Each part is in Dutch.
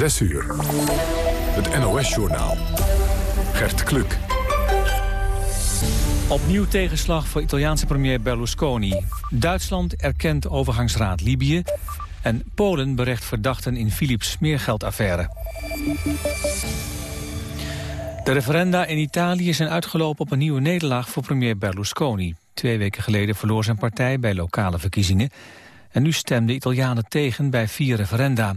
6 uur. Het NOS-journaal. Gert Kluk. Opnieuw tegenslag voor Italiaanse premier Berlusconi. Duitsland erkent overgangsraad Libië. En Polen berecht verdachten in Philips smeergeldaffaire. De referenda in Italië zijn uitgelopen op een nieuwe nederlaag voor premier Berlusconi. Twee weken geleden verloor zijn partij bij lokale verkiezingen. En nu stemden Italianen tegen bij vier referenda.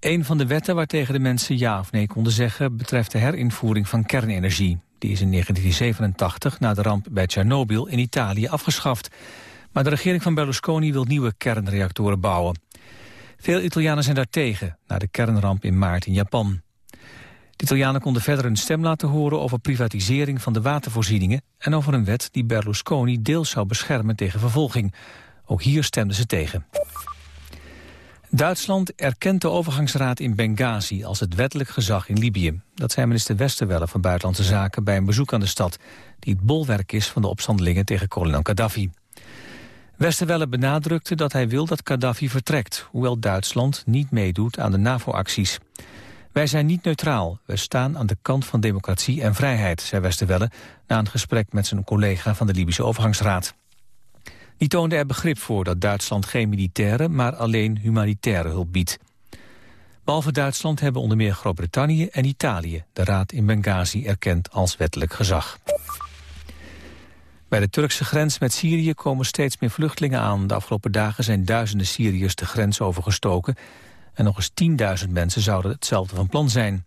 Een van de wetten waartegen de mensen ja of nee konden zeggen... betreft de herinvoering van kernenergie. Die is in 1987 na de ramp bij Tsjernobyl in Italië afgeschaft. Maar de regering van Berlusconi wil nieuwe kernreactoren bouwen. Veel Italianen zijn daartegen, na de kernramp in maart in Japan. De Italianen konden verder hun stem laten horen over privatisering van de watervoorzieningen... en over een wet die Berlusconi deels zou beschermen tegen vervolging. Ook hier stemden ze tegen. Duitsland erkent de overgangsraad in Benghazi als het wettelijk gezag in Libië. Dat zei minister Westerwelle van Buitenlandse Zaken bij een bezoek aan de stad... die het bolwerk is van de opstandelingen tegen kolonel Gaddafi. Westerwelle benadrukte dat hij wil dat Gaddafi vertrekt... hoewel Duitsland niet meedoet aan de NAVO-acties. Wij zijn niet neutraal, we staan aan de kant van democratie en vrijheid... zei Westerwelle na een gesprek met zijn collega van de Libische overgangsraad. Die toonde er begrip voor dat Duitsland geen militaire, maar alleen humanitaire hulp biedt. Behalve Duitsland hebben onder meer Groot-Brittannië en Italië de raad in Benghazi erkend als wettelijk gezag. Bij de Turkse grens met Syrië komen steeds meer vluchtelingen aan. De afgelopen dagen zijn duizenden Syriërs de grens overgestoken... en nog eens 10.000 mensen zouden hetzelfde van plan zijn.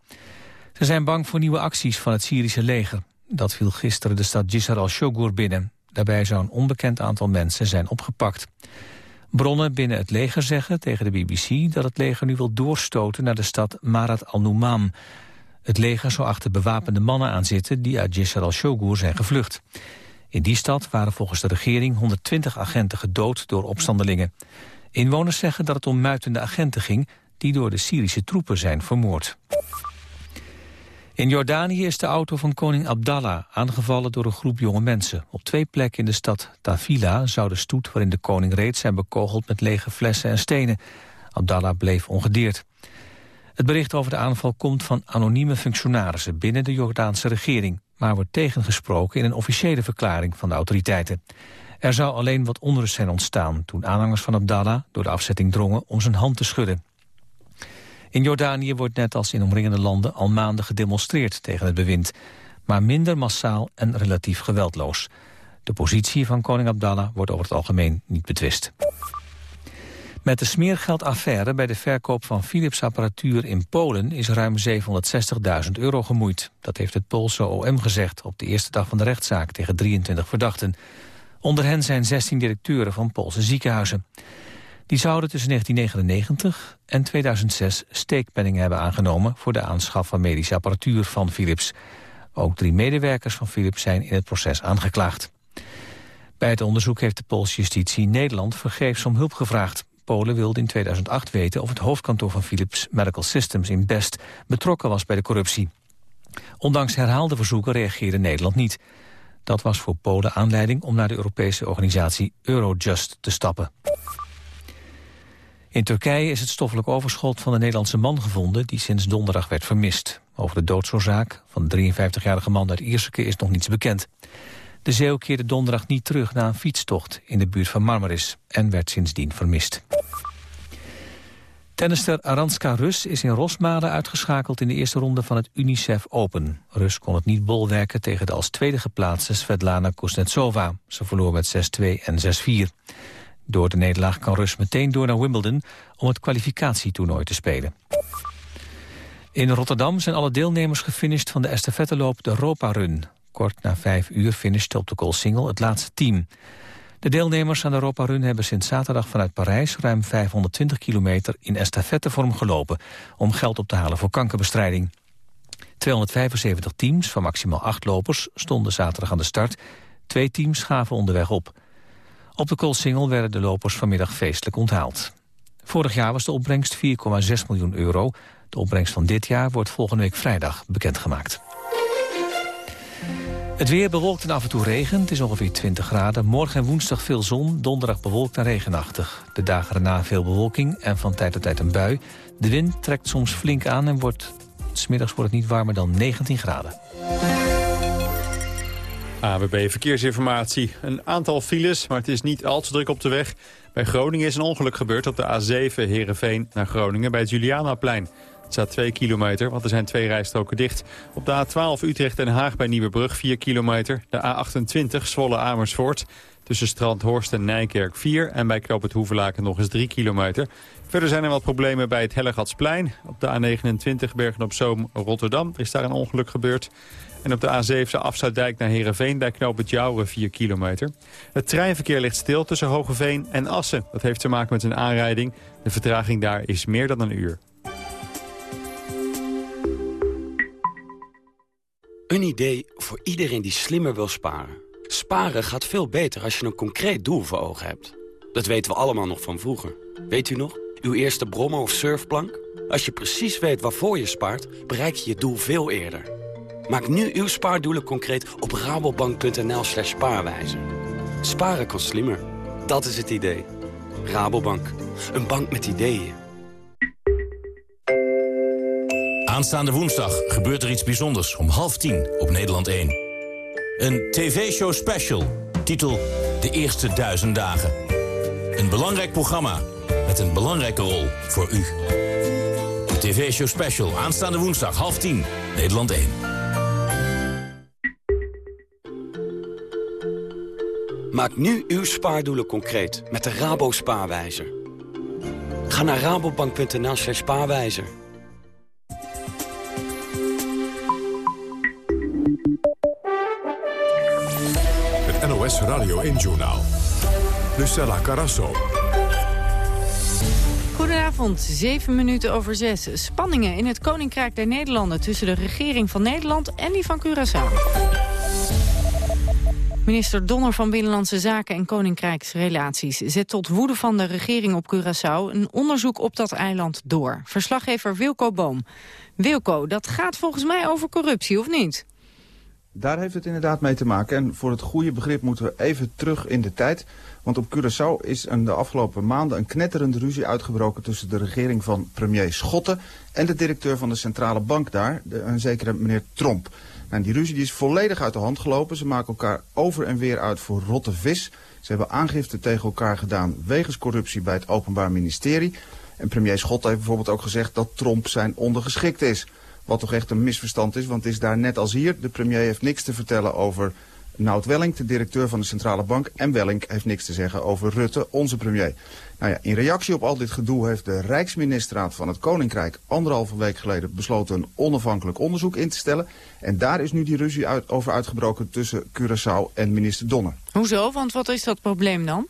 Ze zijn bang voor nieuwe acties van het Syrische leger. Dat viel gisteren de stad Jisr al-Shogur binnen. Daarbij zou een onbekend aantal mensen zijn opgepakt. Bronnen binnen het leger zeggen tegen de BBC dat het leger nu wil doorstoten naar de stad Marat al-Numam. Het leger zou achter bewapende mannen aan zitten die uit Jisr al-Shogur zijn gevlucht. In die stad waren volgens de regering 120 agenten gedood door opstandelingen. Inwoners zeggen dat het om muitende agenten ging die door de Syrische troepen zijn vermoord. In Jordanië is de auto van koning Abdallah aangevallen door een groep jonge mensen. Op twee plekken in de stad Tafila zou de stoet waarin de koning reed zijn bekogeld met lege flessen en stenen. Abdallah bleef ongedeerd. Het bericht over de aanval komt van anonieme functionarissen binnen de Jordaanse regering, maar wordt tegengesproken in een officiële verklaring van de autoriteiten. Er zou alleen wat onrust zijn ontstaan toen aanhangers van Abdallah door de afzetting drongen om zijn hand te schudden. In Jordanië wordt net als in omringende landen al maanden gedemonstreerd tegen het bewind, maar minder massaal en relatief geweldloos. De positie van koning Abdallah wordt over het algemeen niet betwist. Met de smeergeldaffaire bij de verkoop van Philips apparatuur in Polen is ruim 760.000 euro gemoeid. Dat heeft het Poolse OM gezegd op de eerste dag van de rechtszaak tegen 23 verdachten. Onder hen zijn 16 directeuren van Poolse ziekenhuizen. Die zouden tussen 1999 en 2006 steekpenningen hebben aangenomen... voor de aanschaf van medische apparatuur van Philips. Ook drie medewerkers van Philips zijn in het proces aangeklaagd. Bij het onderzoek heeft de Poolse justitie Nederland vergeefs om hulp gevraagd. Polen wilde in 2008 weten of het hoofdkantoor van Philips Medical Systems in Best betrokken was bij de corruptie. Ondanks herhaalde verzoeken reageerde Nederland niet. Dat was voor Polen aanleiding om naar de Europese organisatie Eurojust te stappen. In Turkije is het stoffelijk overschot van de Nederlandse man gevonden... die sinds donderdag werd vermist. Over de doodsoorzaak van de 53-jarige man uit Ierseke is nog niets bekend. De zeeuw keerde donderdag niet terug na een fietstocht in de buurt van Marmaris... en werd sindsdien vermist. Tennister Aranska Rus is in Rosmalen uitgeschakeld in de eerste ronde van het UNICEF Open. Rus kon het niet bolwerken tegen de als tweede geplaatste Svetlana Kuznetsova. Ze verloor met 6-2 en 6-4. Door de nederlaag kan Rus meteen door naar Wimbledon om het kwalificatietoernooi te spelen. In Rotterdam zijn alle deelnemers gefinished van de estafetteloop de Europa Run. Kort na vijf uur finishte op de Koolsingel het laatste team. De deelnemers aan de Europa Run hebben sinds zaterdag vanuit Parijs... ruim 520 kilometer in estafettevorm gelopen... om geld op te halen voor kankerbestrijding. 275 teams van maximaal acht lopers stonden zaterdag aan de start. Twee teams gaven onderweg op. Op de Koolsingel werden de lopers vanmiddag feestelijk onthaald. Vorig jaar was de opbrengst 4,6 miljoen euro. De opbrengst van dit jaar wordt volgende week vrijdag bekendgemaakt. Het weer bewolkt en af en toe regen. Het is ongeveer 20 graden. Morgen en woensdag veel zon. Donderdag bewolkt en regenachtig. De dagen erna veel bewolking en van tijd tot tijd een bui. De wind trekt soms flink aan en wordt... smiddags wordt het niet warmer dan 19 graden. AWB Verkeersinformatie. Een aantal files, maar het is niet al te druk op de weg. Bij Groningen is een ongeluk gebeurd op de A7 Heerenveen naar Groningen bij het Julianaplein. Het staat 2 kilometer, want er zijn twee rijstroken dicht. Op de A12 Utrecht en Haag bij Nieuwebrug 4 kilometer. De A28 Zwolle Amersfoort tussen Strand Horst en Nijkerk 4. En bij Knoop het nog eens 3 kilometer. Verder zijn er wat problemen bij het Hellegatsplein. Op de A29 Bergen-op-Zoom Rotterdam is daar een ongeluk gebeurd. En op de A7 Afsluitdijk naar Heerenveen bij het Jouwen 4 kilometer. Het treinverkeer ligt stil tussen Hogeveen en Assen. Dat heeft te maken met een aanrijding. De vertraging daar is meer dan een uur. Een idee voor iedereen die slimmer wil sparen. Sparen gaat veel beter als je een concreet doel voor ogen hebt. Dat weten we allemaal nog van vroeger. Weet u nog? Uw eerste brommer of surfplank? Als je precies weet waarvoor je spaart, bereik je je doel veel eerder. Maak nu uw spaardoelen concreet op rabobank.nl slash spaarwijzer. Sparen kan slimmer. Dat is het idee. Rabobank. Een bank met ideeën. Aanstaande woensdag gebeurt er iets bijzonders om half tien op Nederland 1. Een tv-show special, titel De Eerste Duizend Dagen. Een belangrijk programma met een belangrijke rol voor u. De tv-show special, aanstaande woensdag, half tien, Nederland 1. Maak nu uw spaardoelen concreet met de Rabo Spaarwijzer. Ga naar rabobank.nl slash spaarwijzer. Het NOS Radio 1-journaal. Lucella Carasso. Goedenavond, zeven minuten over zes. Spanningen in het Koninkrijk der Nederlanden... tussen de regering van Nederland en die van Curaçao. Minister Donner van Binnenlandse Zaken en Koninkrijksrelaties... zet tot woede van de regering op Curaçao een onderzoek op dat eiland door. Verslaggever Wilco Boom. Wilco, dat gaat volgens mij over corruptie, of niet? Daar heeft het inderdaad mee te maken. En voor het goede begrip moeten we even terug in de tijd. Want op Curaçao is in de afgelopen maanden een knetterende ruzie uitgebroken... tussen de regering van premier Schotten en de directeur van de centrale bank daar... Een zekere meneer Tromp. En die ruzie die is volledig uit de hand gelopen. Ze maken elkaar over en weer uit voor rotte vis. Ze hebben aangifte tegen elkaar gedaan wegens corruptie bij het Openbaar Ministerie. En premier Schot heeft bijvoorbeeld ook gezegd dat Trump zijn ondergeschikt is. Wat toch echt een misverstand is, want het is daar net als hier. De premier heeft niks te vertellen over Nout Welling, de directeur van de Centrale Bank. En Welling heeft niks te zeggen over Rutte, onze premier. Nou ja, in reactie op al dit gedoe heeft de Rijksministraat van het Koninkrijk anderhalve week geleden besloten een onafhankelijk onderzoek in te stellen. En daar is nu die ruzie uit, over uitgebroken tussen Curaçao en minister Donner. Hoezo? Want wat is dat probleem dan?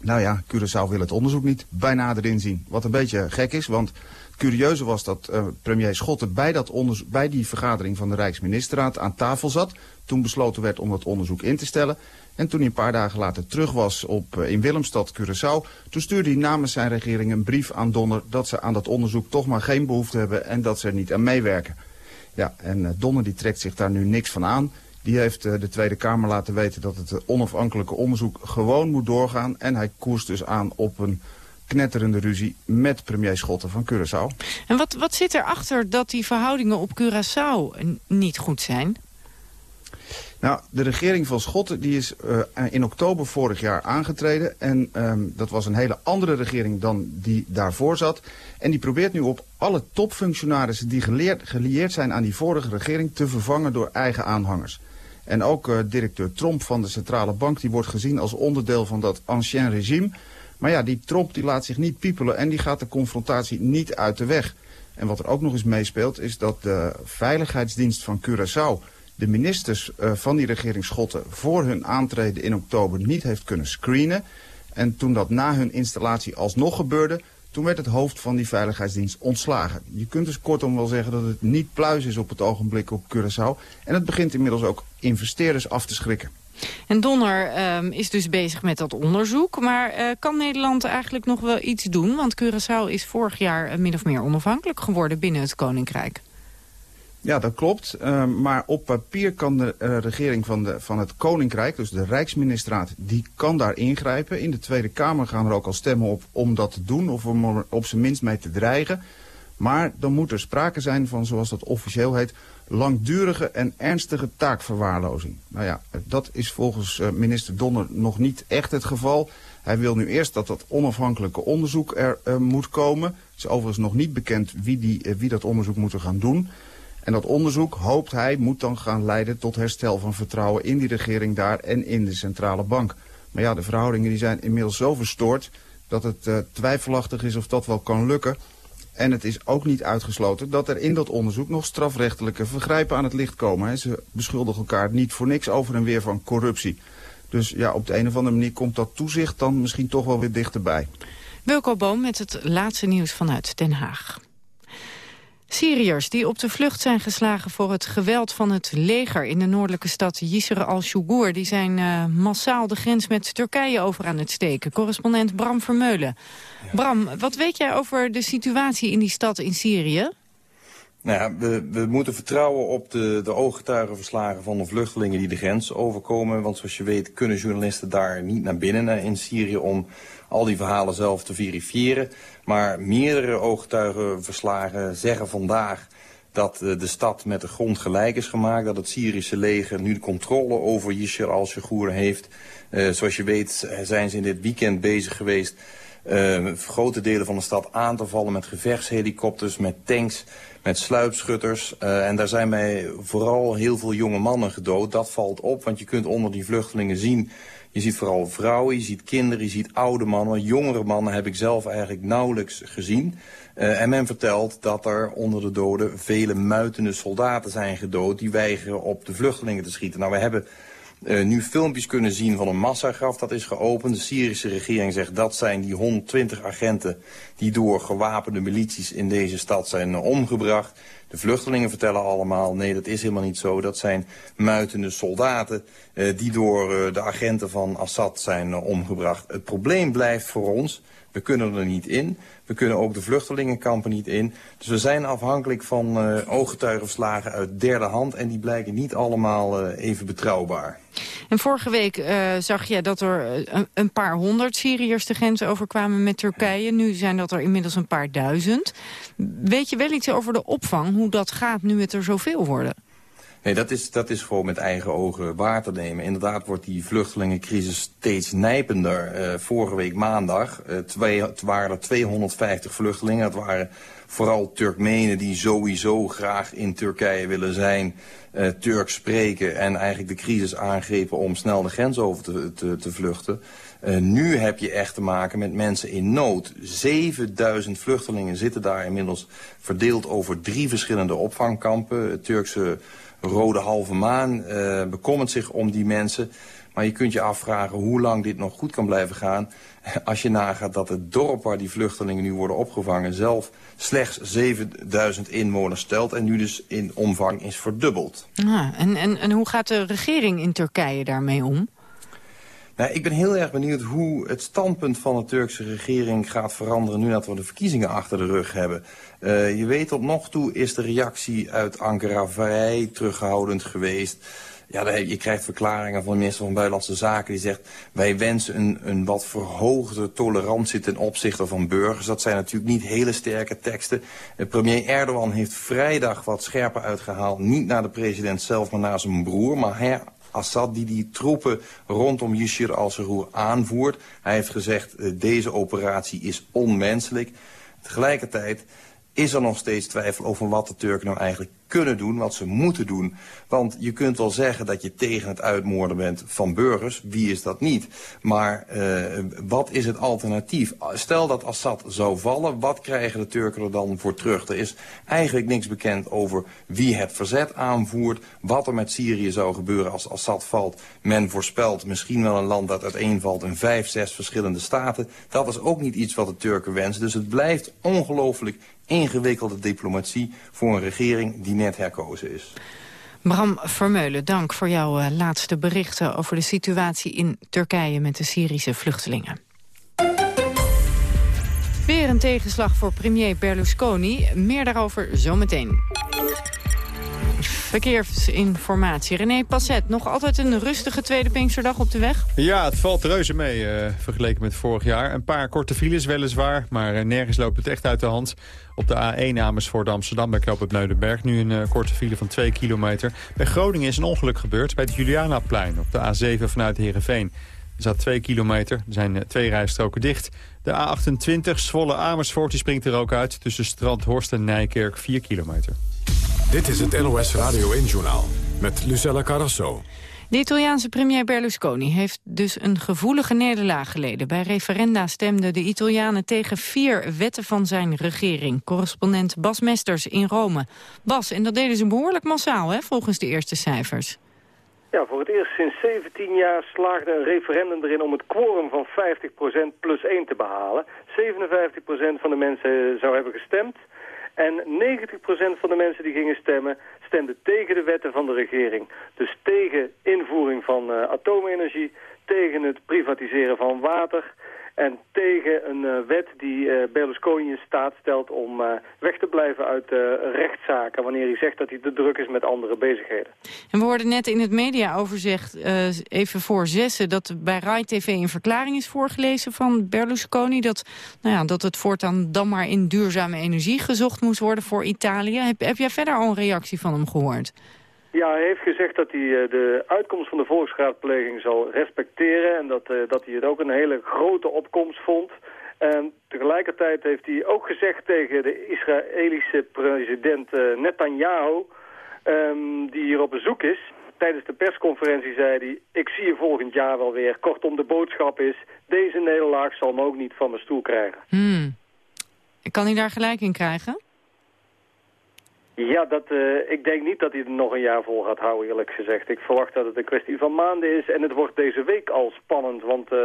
Nou ja, Curaçao wil het onderzoek niet bij nader inzien. Wat een beetje gek is, want het curieuze was dat uh, premier Schotten bij, dat bij die vergadering van de Rijksministerraad aan tafel zat. Toen besloten werd om dat onderzoek in te stellen. En toen hij een paar dagen later terug was op, uh, in Willemstad, Curaçao... toen stuurde hij namens zijn regering een brief aan Donner... dat ze aan dat onderzoek toch maar geen behoefte hebben en dat ze er niet aan meewerken. Ja, en uh, Donner die trekt zich daar nu niks van aan. Die heeft uh, de Tweede Kamer laten weten dat het onafhankelijke onderzoek gewoon moet doorgaan. En hij koerst dus aan op een knetterende ruzie met premier Schotten van Curaçao. En wat, wat zit erachter dat die verhoudingen op Curaçao niet goed zijn? Nou, de regering van Schotten die is uh, in oktober vorig jaar aangetreden. En um, dat was een hele andere regering dan die daarvoor zat. En die probeert nu op alle topfunctionarissen die geleerd, gelieerd zijn aan die vorige regering... te vervangen door eigen aanhangers. En ook uh, directeur Tromp van de Centrale Bank die wordt gezien als onderdeel van dat ancien regime... Maar ja, die Tromp die laat zich niet piepelen en die gaat de confrontatie niet uit de weg. En wat er ook nog eens meespeelt is dat de Veiligheidsdienst van Curaçao de ministers uh, van die regering Schotten voor hun aantreden in oktober niet heeft kunnen screenen. En toen dat na hun installatie alsnog gebeurde, toen werd het hoofd van die veiligheidsdienst ontslagen. Je kunt dus kortom wel zeggen dat het niet pluis is op het ogenblik op Curaçao. En het begint inmiddels ook investeerders af te schrikken. En Donner um, is dus bezig met dat onderzoek. Maar uh, kan Nederland eigenlijk nog wel iets doen? Want Curaçao is vorig jaar uh, min of meer onafhankelijk geworden binnen het Koninkrijk. Ja, dat klopt. Uh, maar op papier kan de uh, regering van, de, van het Koninkrijk, dus de Rijksministraat, die kan daar ingrijpen. In de Tweede Kamer gaan er ook al stemmen op om dat te doen of om er op zijn minst mee te dreigen. Maar dan moet er sprake zijn van, zoals dat officieel heet, langdurige en ernstige taakverwaarlozing. Nou ja, dat is volgens uh, minister Donner nog niet echt het geval. Hij wil nu eerst dat dat onafhankelijke onderzoek er uh, moet komen. Het is overigens nog niet bekend wie, die, wie dat onderzoek moet gaan doen. En dat onderzoek, hoopt hij, moet dan gaan leiden tot herstel van vertrouwen in die regering daar en in de centrale bank. Maar ja, de verhoudingen die zijn inmiddels zo verstoord dat het uh, twijfelachtig is of dat wel kan lukken. En het is ook niet uitgesloten dat er in dat onderzoek nog strafrechtelijke vergrijpen aan het licht komen. Ze beschuldigen elkaar niet voor niks over en weer van corruptie. Dus ja, op de een of andere manier komt dat toezicht dan misschien toch wel weer dichterbij. Wilco Boom met het laatste nieuws vanuit Den Haag. Syriërs die op de vlucht zijn geslagen voor het geweld van het leger in de noordelijke stad Yisr al-Shugur, die zijn uh, massaal de grens met Turkije over aan het steken. Correspondent Bram Vermeulen. Ja. Bram, wat weet jij over de situatie in die stad in Syrië? Nou ja, we, we moeten vertrouwen op de, de ooggetuigenverslagen van de vluchtelingen die de grens overkomen. Want zoals je weet kunnen journalisten daar niet naar binnen in Syrië om al die verhalen zelf te verifiëren. Maar meerdere ooggetuigenverslagen zeggen vandaag dat de stad met de grond gelijk is gemaakt. Dat het Syrische leger nu de controle over Yisr al-Shugur heeft. Uh, zoals je weet zijn ze in dit weekend bezig geweest... Uh, grote delen van de stad aan te vallen met gevechtshelikopters, met tanks, met sluipschutters. En daar zijn bij vooral heel veel jonge mannen gedood. Dat valt op, want je kunt onder die vluchtelingen zien je ziet vooral vrouwen, je ziet kinderen, je ziet oude mannen. Jongere mannen heb ik zelf eigenlijk nauwelijks gezien. Uh, en men vertelt dat er onder de doden vele muitende soldaten zijn gedood... die weigeren op de vluchtelingen te schieten. Nou, we hebben uh, nu filmpjes kunnen zien van een massagraf dat is geopend. De Syrische regering zegt dat zijn die 120 agenten... die door gewapende milities in deze stad zijn uh, omgebracht. De vluchtelingen vertellen allemaal, nee, dat is helemaal niet zo. Dat zijn muitende soldaten uh, die door uh, de agenten van Assad zijn uh, omgebracht. Het probleem blijft voor ons, we kunnen er niet in. We kunnen ook de vluchtelingenkampen niet in. Dus we zijn afhankelijk van uh, ooggetuigenverslagen uit derde hand... en die blijken niet allemaal uh, even betrouwbaar. En vorige week uh, zag je dat er een, een, paar honderd Syriërs de grens overkwamen met Turkije. Nu zijn dat er inmiddels een paar duizend. Weet je wel iets over de opvang, hoe dat gaat nu het er zoveel worden? Nee, dat is, dat is gewoon met eigen ogen waar te nemen. Inderdaad wordt die vluchtelingencrisis steeds nijpender. Uh, vorige week maandag uh, twee, het waren er 250 vluchtelingen. Het waren vooral Turkmenen die sowieso graag in Turkije willen zijn... Uh, Turks spreken en eigenlijk de crisis aangrepen om snel de grens over te, te, te vluchten. Nu heb je echt te maken met mensen in nood. 7000 vluchtelingen zitten daar inmiddels verdeeld over drie verschillende opvangkampen. Turkse Rode Halve Maan uh, bekommert zich om die mensen. Maar je kunt je afvragen hoe lang dit nog goed kan blijven gaan... als je nagaat dat het dorp waar die vluchtelingen nu worden opgevangen... zelf slechts 7000 inwoners stelt en nu dus in omvang is verdubbeld. Ah, en, en, en hoe gaat de regering in Turkije daarmee om? Nou, ik ben heel erg benieuwd hoe het standpunt van de Turkse regering gaat veranderen... nu dat we de verkiezingen achter de rug hebben. Uh, je weet, tot nog toe is de reactie uit Ankara vrij terughoudend geweest... Ja, je krijgt verklaringen van de minister van Buitenlandse Zaken die zegt... wij wensen een, een wat verhoogde tolerantie ten opzichte van burgers. Dat zijn natuurlijk niet hele sterke teksten. Uh, premier Erdogan heeft vrijdag wat scherper uitgehaald. Niet naar de president zelf, maar naar zijn broer. Maar hij Assad die die troepen rondom Yishir al-Sarur aanvoert. Hij heeft gezegd, uh, deze operatie is onmenselijk. Tegelijkertijd is er nog steeds twijfel over wat de Turken nou eigenlijk kunnen doen, wat ze moeten doen. Want je kunt wel zeggen dat je tegen het uitmoorden bent van burgers. Wie is dat niet? Maar uh, wat is het alternatief? Stel dat Assad zou vallen, wat krijgen de Turken er dan voor terug? Er is eigenlijk niks bekend over wie het verzet aanvoert. Wat er met Syrië zou gebeuren als Assad valt. Men voorspelt misschien wel een land dat uiteenvalt in vijf, zes verschillende staten. Dat is ook niet iets wat de Turken wensen. Dus het blijft ongelooflijk ingewikkelde diplomatie voor een regering die net herkozen is. Bram Vermeulen, dank voor jouw uh, laatste berichten over de situatie in Turkije met de Syrische vluchtelingen. Weer een tegenslag voor premier Berlusconi. Meer daarover zometeen. Verkeersinformatie. René Passet, nog altijd een rustige tweede Pinksterdag op de weg? Ja, het valt reuze mee uh, vergeleken met vorig jaar. Een paar korte files weliswaar, maar uh, nergens loopt het echt uit de hand. Op de A1 Amersfoort Amsterdam bij Knoop het Neudenberg. Nu een uh, korte file van 2 kilometer. Bij Groningen is een ongeluk gebeurd bij het Julianaplein op de A7 vanuit Heerenveen. Er zat 2 kilometer, er zijn twee rijstroken dicht. De A28 Zwolle Amersfoort die springt er ook uit tussen Strand Horst en Nijkerk 4 kilometer. Dit is het NOS Radio 1-journaal met Lucella Carrasso. De Italiaanse premier Berlusconi heeft dus een gevoelige nederlaag geleden. Bij referenda stemden de Italianen tegen vier wetten van zijn regering. Correspondent Bas Mesters in Rome. Bas, en dat deden ze behoorlijk massaal, hè, volgens de eerste cijfers. Ja, voor het eerst sinds 17 jaar slaagde een referendum erin om het quorum van 50% plus 1 te behalen. 57% van de mensen zou hebben gestemd. En 90% van de mensen die gingen stemmen stemden tegen de wetten van de regering. Dus tegen invoering van uh, atoomenergie, tegen het privatiseren van water... En tegen een uh, wet die uh, Berlusconi in staat stelt om uh, weg te blijven uit rechtszaken... wanneer hij zegt dat hij te druk is met andere bezigheden. En we hoorden net in het mediaoverzicht, even voor zessen... dat bij Rai TV een verklaring is voorgelezen van Berlusconi... Dat, nou ja, dat het voortaan dan maar in duurzame energie gezocht moest worden voor Italië. Heb, heb jij verder al een reactie van hem gehoord? Ja, hij heeft gezegd dat hij eh, de uitkomst van de volksraadpleging zal respecteren... en dat, uh, dat hij het ook een hele grote opkomst vond. En tegelijkertijd heeft hij ook gezegd tegen de Israëlische president uh, Netanyahu... Um, die hier op bezoek is... Tijdens de persconferentie zei hij... ik zie je volgend jaar wel weer. Kortom, de boodschap is... deze nederlaag zal me ook niet van mijn stoel krijgen. Hmm. Kan hij daar gelijk in krijgen? Ja, dat, uh, ik denk niet dat hij er nog een jaar vol gaat houden, eerlijk gezegd. Ik verwacht dat het een kwestie van maanden is. En het wordt deze week al spannend, want uh,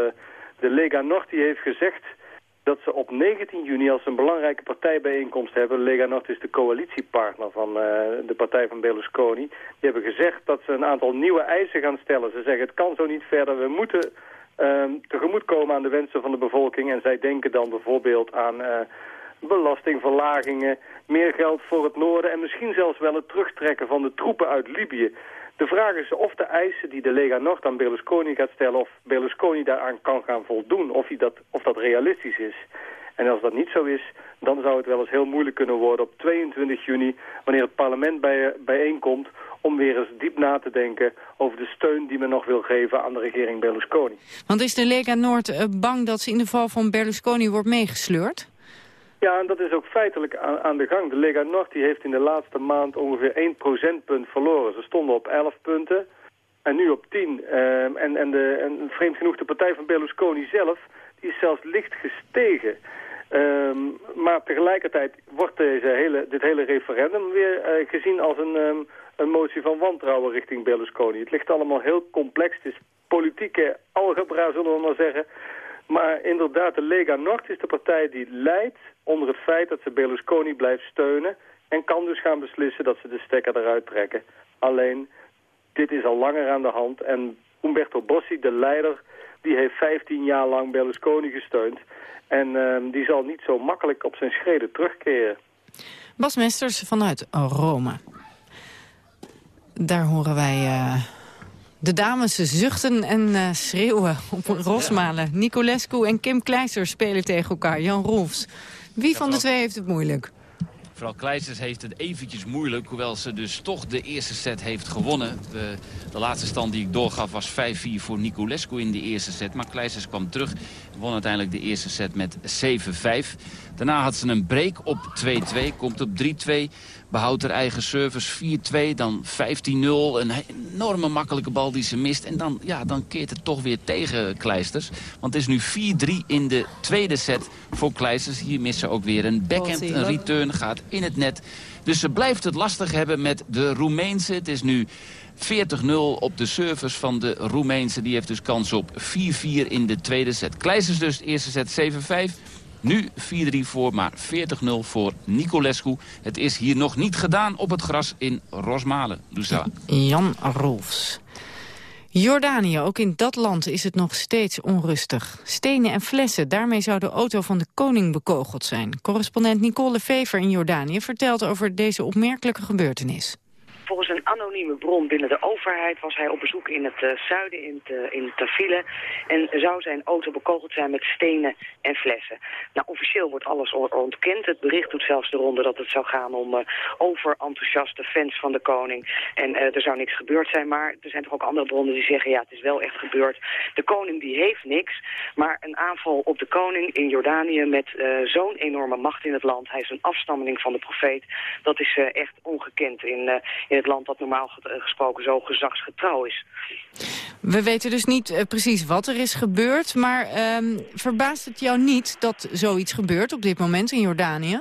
de Lega Nord die heeft gezegd dat ze op 19 juni als een belangrijke partijbijeenkomst hebben. Lega Nord is de coalitiepartner van uh, de partij van Berlusconi. Die hebben gezegd dat ze een aantal nieuwe eisen gaan stellen. Ze zeggen het kan zo niet verder, we moeten tegemoetkomen aan de wensen van de bevolking. En zij denken dan bijvoorbeeld aan belastingverlagingen, meer geld voor het noorden... en misschien zelfs wel het terugtrekken van de troepen uit Libië. De vraag is of de eisen die de Lega Nord aan Berlusconi gaat stellen... of Berlusconi daaraan kan gaan voldoen, of, hij dat, of dat realistisch is. En als dat niet zo is, dan zou het wel eens heel moeilijk kunnen worden op 22 juni... wanneer het parlement bij, bijeenkomt om weer eens diep na te denken over de steun die men nog wil geven aan de regering Berlusconi. Want is de Lega Noord eh, bang dat ze in de val van Berlusconi wordt meegesleurd? Ja, en dat is ook feitelijk aan, aan, de gang. De Lega Nord die heeft in de laatste maand ongeveer 1 procentpunt verloren. Ze stonden op 11 punten en nu op 10. Ehm, en, en, de, vreemd genoeg, de partij van Berlusconi zelf, die is zelfs licht gestegen. Um, maar tegelijkertijd wordt deze hele, dit hele referendum weer uh, gezien als een, um, een motie van wantrouwen richting Berlusconi. Het ligt allemaal heel complex. Het is politieke algebra, zullen we maar zeggen. Maar inderdaad, de Lega Nord is de partij die leidt onder het feit dat ze Berlusconi blijft steunen... en kan dus gaan beslissen dat ze de stekker eruit trekken. Alleen, dit is al langer aan de hand en Umberto Bossi, de leider... die heeft 15 jaar lang Berlusconi gesteund... en uh, die zal niet zo makkelijk op zijn schreden terugkeren. Bas Mesters vanuit Rome. Daar horen wij... Uh de dames zuchten en uh, schreeuwen op Rosmalen. Nicolescu en Kim Kleister spelen tegen elkaar. Jan Rolfs. Wie van de twee heeft het moeilijk? Vooral Kleisters heeft het eventjes moeilijk, hoewel ze dus toch de eerste set heeft gewonnen. De, de laatste stand die ik doorgaf was 5-4 voor Nicolescu in de eerste set. Maar Kleisters kwam terug, won uiteindelijk de eerste set met 7-5. Daarna had ze een break op 2-2, komt op 3-2 behoudt haar eigen service 4-2, dan 15-0. Een enorme makkelijke bal die ze mist. En dan, ja, dan keert het toch weer tegen Kleisters. Want het is nu 4-3 in de tweede set voor Kleisters. Hier mist ze ook weer een backhand. Een return gaat in het net. Dus ze blijft het lastig hebben met de Roemeense. Het is nu 40-0 op de service van de Roemeense. Die heeft dus kans op 4-4 in de tweede set. Kleisters dus, eerste set 7-5. Nu 4-3 voor, maar 40-0 voor Nicolescu. Het is hier nog niet gedaan op het gras in Rosmalen. Lucella. Jan Rolfs. Jordanië, ook in dat land is het nog steeds onrustig. Stenen en flessen, daarmee zou de auto van de koning bekogeld zijn. Correspondent Nicole Fever in Jordanië vertelt over deze opmerkelijke gebeurtenis. Volgens een anonieme bron binnen de overheid was hij op bezoek in het uh, zuiden, in, te, in Tafile. En zou zijn auto bekogeld zijn met stenen en flessen. Nou, officieel wordt alles ontkend. Het bericht doet zelfs de ronde dat het zou gaan om uh, overenthousiaste fans van de koning. En uh, er zou niks gebeurd zijn, maar er zijn toch ook andere bronnen die zeggen... ja, het is wel echt gebeurd. De koning die heeft niks, maar een aanval op de koning in Jordanië... met zo'n enorme macht in het land. Hij is een afstammeling van de profeet. Dat is echt ongekend in, in land dat normaal gesproken zo gezagsgetrouw is. We weten dus niet uh, precies wat er is gebeurd, maar um, verbaast het jou niet dat zoiets gebeurt op dit moment in Jordanië?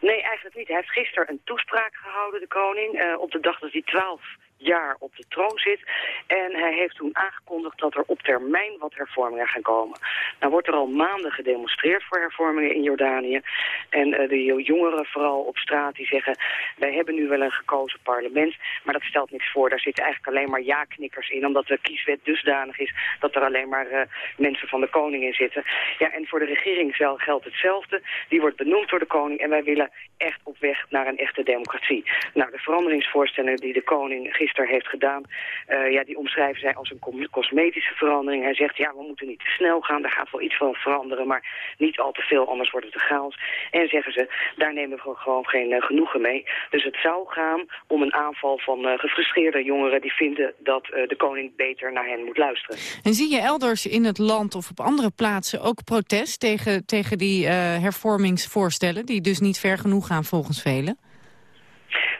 Nee, eigenlijk niet. Hij heeft gisteren een toespraak gehouden, de koning, uh, op de dag dat hij 12 jaar op de troon zit. En hij heeft toen aangekondigd dat er op termijn wat hervormingen gaan komen. Nou wordt er al maanden gedemonstreerd voor hervormingen in Jordanië. En uh, de jongeren vooral op straat die zeggen... wij hebben nu wel een gekozen parlement, maar dat stelt niks voor. Daar zitten eigenlijk alleen maar ja-knikkers in... omdat de kieswet dusdanig is dat er alleen maar uh, mensen van de koning in zitten. Ja, en voor de regering zelf geldt hetzelfde. Die wordt benoemd door de koning en wij willen echt op weg naar een echte democratie. Nou, de veranderingsvoorstellen die de koning gisteren heeft gedaan, uh, ja, die omschrijven zij als een cosmetische verandering. Hij zegt, ja, we moeten niet te snel gaan, daar gaat wel iets van veranderen, maar niet al te veel, anders wordt het te chaos. En zeggen ze, daar nemen we gewoon geen uh, genoegen mee. Dus het zou gaan om een aanval van uh, gefrustreerde jongeren die vinden dat de koning beter naar hen moet luisteren. En zie je elders in het land of op andere plaatsen ook protest tegen, tegen die hervormingsvoorstellen, die dus niet ver genoeg gaan volgens velen?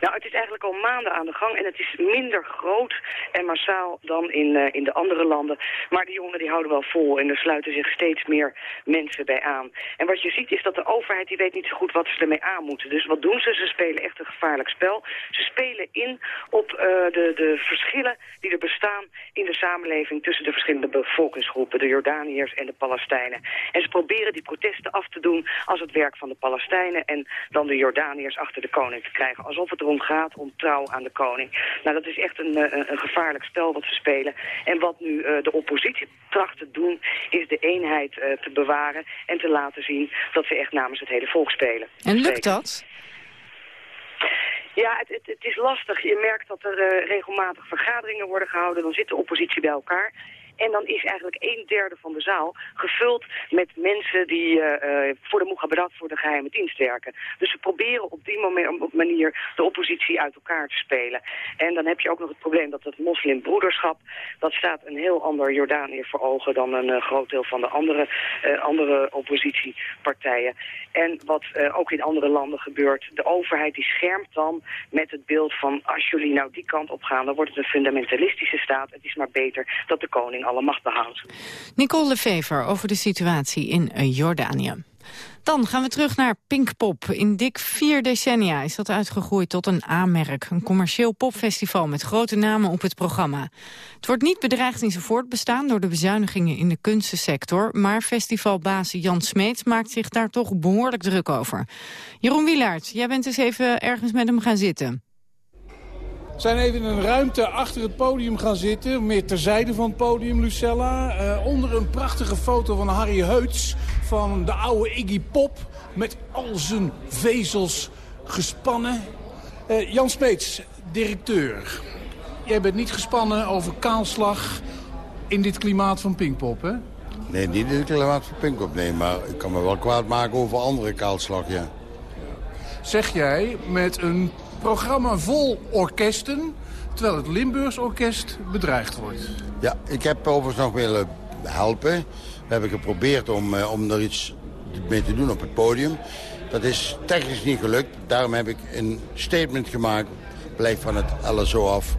Nou, het is eigenlijk al maanden aan de gang en het is minder groot en massaal dan in, uh, in de andere landen. Maar de jongeren die houden wel vol en er sluiten zich steeds meer mensen bij aan. En wat je ziet is dat de overheid die weet niet zo goed wat ze ermee aan moeten. Dus wat doen ze? Ze spelen echt een gevaarlijk spel. Ze spelen in op uh, de, de verschillen die er bestaan in de samenleving tussen de verschillende bevolkingsgroepen, de Jordaniërs en de Palestijnen. En ze proberen die protesten af te doen als het werk van de Palestijnen en dan de Jordaniërs achter de koning te krijgen. Alsof het erom gaat om trouw aan de koning. Nou, dat is echt een, een, eh, een gevaarlijk spel wat ze spelen. En wat nu uh, de oppositie tracht te doen, is de eenheid uh, te bewaren en te laten zien dat ze echt namens het hele volk spelen. En lukt dat? Ja, het, het, het, is lastig. Je merkt dat er uh, regelmatig vergaderingen worden gehouden. Dan zit de oppositie bij elkaar. En dan is eigenlijk een derde van de zaal gevuld met mensen die uh, uh, voor de Mugaberat, voor de geheime dienst werken. Dus ze proberen op die manier de oppositie uit elkaar te spelen. En dan heb je ook nog het probleem dat het moslimbroederschap, dat staat een heel ander Jordanië voor ogen dan een uh, groot deel van de andere, andere oppositiepartijen. En wat ook in andere landen gebeurt, de overheid die schermt dan met het beeld van als jullie nou die kant op gaan, dan wordt het een fundamentalistische staat. Het is maar beter dat de koning alle macht behoudt. Nicole Lefever over de situatie in Jordanië. Dan gaan we terug naar Pinkpop. In dik vier decennia is dat uitgegroeid tot een A-merk. Een commercieel popfestival met grote namen op het programma. Het wordt niet bedreigd in zijn voortbestaan door de bezuinigingen in de kunstensector. Maar festivalbaas Jan Smeets maakt zich daar toch behoorlijk druk over. Jeroen Wielaert, jij bent eens even ergens met hem gaan zitten zijn even in een ruimte achter het podium gaan zitten. Meer terzijde van het podium, Lucella. Uh, onder een prachtige foto van Harry Heuts van de oude Iggy Pop. Met al zijn vezels gespannen. Uh, Jan Smeets, directeur. Jij bent niet gespannen over kaalslag in dit klimaat van Pinkpop, hè? Nee, niet in het klimaat van Pinkpop, nee. Maar ik kan me wel kwaad maken over andere kaalslag, ja. Zeg jij met een programma vol orkesten, terwijl het Limburgs orkest bedreigd wordt. Ja, ik heb overigens nog willen helpen. We hebben geprobeerd om, uh, om er iets mee te doen op het podium. Dat is technisch niet gelukt. Daarom heb ik een statement gemaakt. Blijf van het LSO af.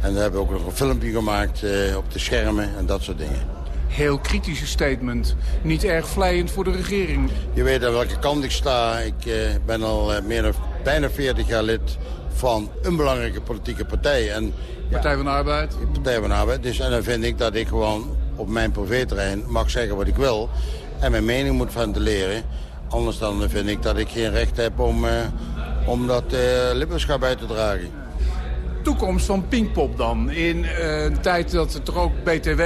En we hebben ook nog een filmpje gemaakt uh, op de schermen en dat soort dingen. Heel kritische statement. Niet erg vlijend voor de regering. Je weet aan welke kant ik sta. Ik uh, ben al meer dan bijna 40 jaar lid van een belangrijke politieke partij. En, Partij van de Arbeid? Partij van de Arbeid. Dus, en dan vind ik dat ik gewoon op mijn privéterrein mag zeggen wat ik wil. En mijn mening moet ventileren. Anders dan vind ik dat ik geen recht heb om, uh, om dat uh, lidmaatschap uit te dragen. Toekomst van Pinkpop dan. In uh, een tijd dat er toch ook BTW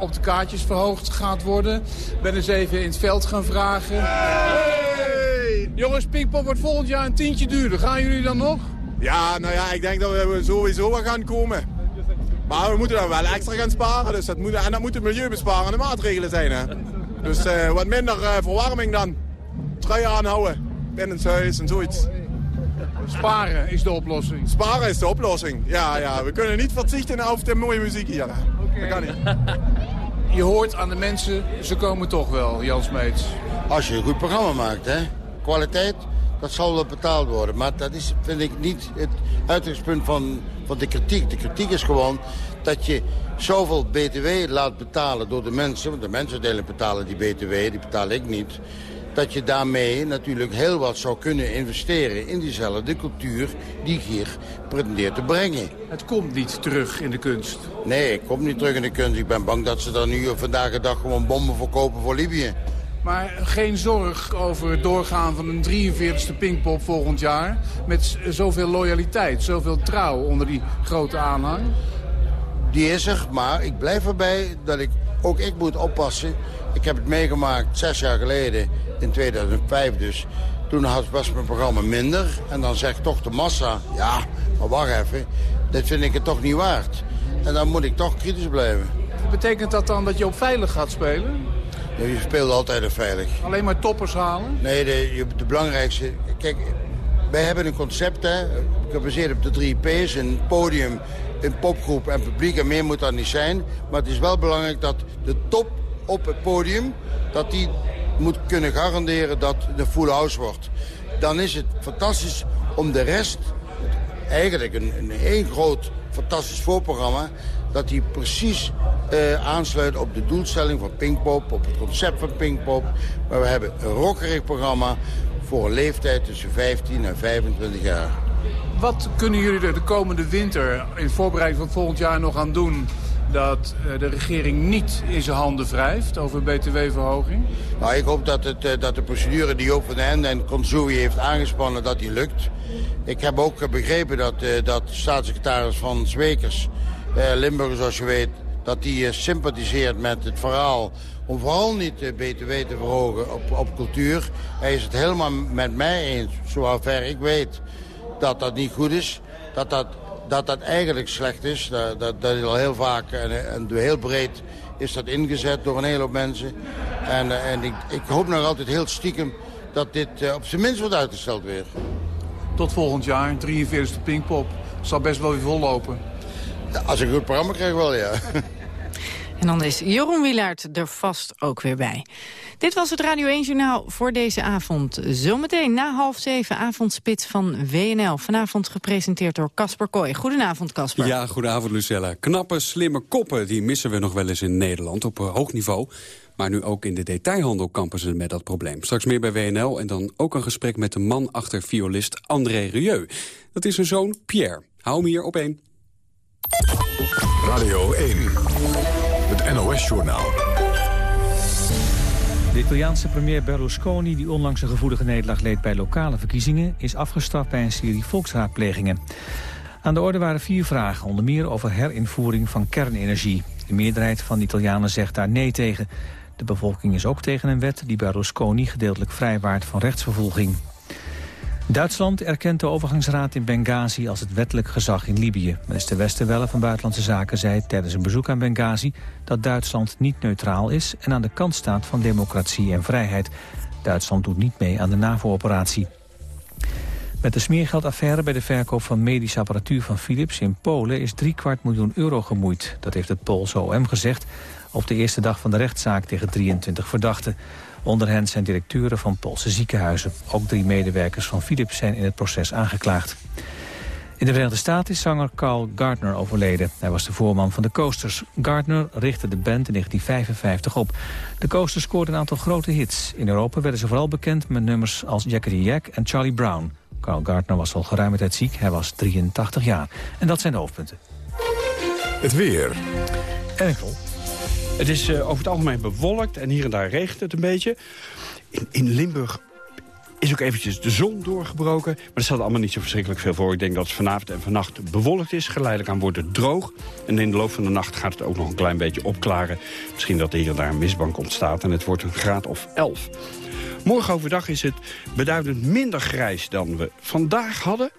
op de kaartjes verhoogd gaat worden. Ben eens even in het veld gaan vragen. Hey! Jongens, Pinkpop wordt volgend jaar een tientje duurder. Gaan jullie dan nog? Ja, nou ja, ik denk dat we sowieso wel gaan komen. Maar we moeten dan wel extra gaan sparen. Dus dat moet, en dat moeten milieubesparende maatregelen zijn. Hè? Dus uh, wat minder uh, verwarming dan. Truien aanhouden binnen het huis en zoiets. Sparen is de oplossing? Sparen is de oplossing, ja. ja. We kunnen niet verzichten op de mooie muziek hier. Okay. Dat kan niet. Je hoort aan de mensen, ze komen toch wel, Jan Smeets. Als je een goed programma maakt, hè. Kwaliteit, dat zal wel betaald worden. Maar dat is, vind ik, niet het uitgangspunt van, van de kritiek. De kritiek is gewoon dat je zoveel btw laat betalen door de mensen. Want de mensen delen betalen die btw, die betaal ik niet dat je daarmee natuurlijk heel wat zou kunnen investeren in diezelfde cultuur die ik hier pretendeer te brengen. Het komt niet terug in de kunst? Nee, het komt niet terug in de kunst. Ik ben bang dat ze dan nu vandaag de dag gewoon bommen verkopen voor Libië. Maar geen zorg over het doorgaan van een 43e Pinkpop volgend jaar... met zoveel loyaliteit, zoveel trouw onder die grote aanhang? Die is er, maar ik blijf erbij dat ik ook ik moet oppassen. Ik heb het meegemaakt zes jaar geleden, in 2005 dus. Toen was mijn programma minder. En dan zegt toch de massa, ja, maar wacht even, dit vind ik het toch niet waard. En dan moet ik toch kritisch blijven. Betekent dat dan dat je op veilig gaat spelen? Ja, je speelt altijd op veilig. Alleen maar toppers halen? Nee, de, de belangrijkste... Kijk, wij hebben een concept, hè, gebaseerd op de drie P's. Een podium, een popgroep en publiek. En meer moet dat niet zijn. Maar het is wel belangrijk dat de top op het podium... dat die moet kunnen garanderen dat een full house wordt. Dan is het fantastisch om de rest... eigenlijk een, een één groot fantastisch voorprogramma... dat die precies uh, aansluit op de doelstelling van Pinkpop... op het concept van Pinkpop. Maar we hebben een rockerig programma voor een leeftijd tussen 15 en 25 jaar. Wat kunnen jullie er de komende winter in voorbereiding van volgend jaar nog aan doen dat eh, de regering niet in zijn handen wrijft over btw-verhoging? Nou, ik hoop dat, het, eh, dat de procedure die Joop van den Ende en Consui heeft aangespannen, dat die lukt. Ik heb ook begrepen dat, uh, dat staatssecretaris van Zwekers, Limburg zoals je weet, dat die sympathiseert met het verhaal om vooral niet de btw te verhogen op, op cultuur. Hij is het helemaal met mij eens, zover ik weet, dat dat niet goed is. Dat dat dat dat eigenlijk slecht is. Dat, dat, dat is al heel vaak en, en heel breed is dat ingezet door een hele hoop mensen. En, eh, en ik, ik hoop nog altijd heel stiekem dat dit uh, op zijn minst wordt uitgesteld weer. Tot volgend jaar, 43e Pinkpop. Zal best wel weer vollopen. als ik een goed programma krijg wel, ja. En dan is Jeroen Wilaert er vast ook weer bij. Dit was het Radio 1-journaal voor deze avond. Zometeen na half zeven avondspits van WNL. Vanavond gepresenteerd door Casper Kooi. Goedenavond, Casper. Ja, goedenavond, Lucella. Knappe, slimme koppen, die missen we nog wel eens in Nederland op eh, hoog niveau. Maar nu ook in de detailhandel kampen ze met dat probleem. Straks meer bij WNL en dan ook een gesprek met de man achter violist André Rieu. Dat is zijn zoon Pierre. Hou hem hier op één. Radio 1, het NOS-journaal. De Italiaanse premier Berlusconi, die onlangs een gevoelige nederlaag leed bij lokale verkiezingen, is afgestraft bij een serie volksraadplegingen. Aan de orde waren vier vragen, onder meer over herinvoering van kernenergie. De meerderheid van de Italianen zegt daar nee tegen. De bevolking is ook tegen een wet die Berlusconi gedeeltelijk vrijwaart van rechtsvervolging. Duitsland erkent de overgangsraad in Benghazi als het wettelijk gezag in Libië. Minister Westerwelle van Buitenlandse Zaken zei tijdens een bezoek aan Benghazi... dat Duitsland niet neutraal is en aan de kant staat van democratie en vrijheid. Duitsland doet niet mee aan de NAVO-operatie. Met de smeergeldaffaire bij de verkoop van medische apparatuur van Philips in Polen is drie kwart miljoen euro gemoeid. Dat heeft het Poolse OM gezegd op de eerste dag van de rechtszaak tegen 23 verdachten. Onder hen zijn directeuren van Poolse ziekenhuizen. Ook drie medewerkers van Philips zijn in het proces aangeklaagd. In de Verenigde Staten is zanger Carl Gardner overleden. Hij was de voorman van de Coasters. Gardner richtte de band in 1955 op. De Coasters scoorden een aantal grote hits. In Europa werden ze vooral bekend met nummers als Jackie Jack en Charlie Brown. Carl Gardner was al geruime tijd ziek. Hij was 83 jaar. En dat zijn de hoofdpunten. Het weer. Enkel. Het is uh, over het algemeen bewolkt en hier en daar regent het een beetje. In, in Limburg is ook eventjes de zon doorgebroken. Maar er staat allemaal niet zo verschrikkelijk veel voor. Ik denk dat het vanavond en vannacht bewolkt is. Geleidelijk aan wordt het droog. En in de loop van de nacht gaat het ook nog een klein beetje opklaren. Misschien dat er hier en daar een mistbank ontstaat. En het wordt een graad of 11. Morgen overdag is het beduidend minder grijs dan we vandaag hadden.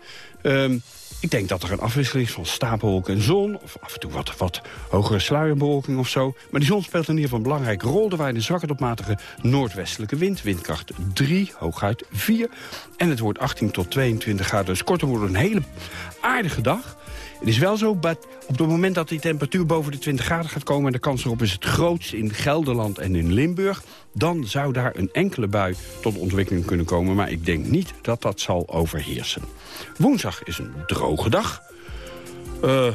Ehm, ik denk dat er een afwisseling is van stapelwolken en zon... of af en toe wat, wat hogere sluierbewolking of zo. Maar die zon speelt in ieder geval een belangrijke rol. Er waait een zwakke tot matige noordwestelijke wind. Windkracht 3, hooguit 4. En het wordt 18 tot 22 graden. Dus kortom wordt een hele aardige dag. Het is wel zo, dat op het moment dat die temperatuur boven de 20 graden gaat komen... en de kans erop is het grootst in Gelderland en in Limburg... dan zou daar een enkele bui tot ontwikkeling kunnen komen. Maar ik denk niet dat dat zal overheersen. Woensdag is een droge dag. Uh,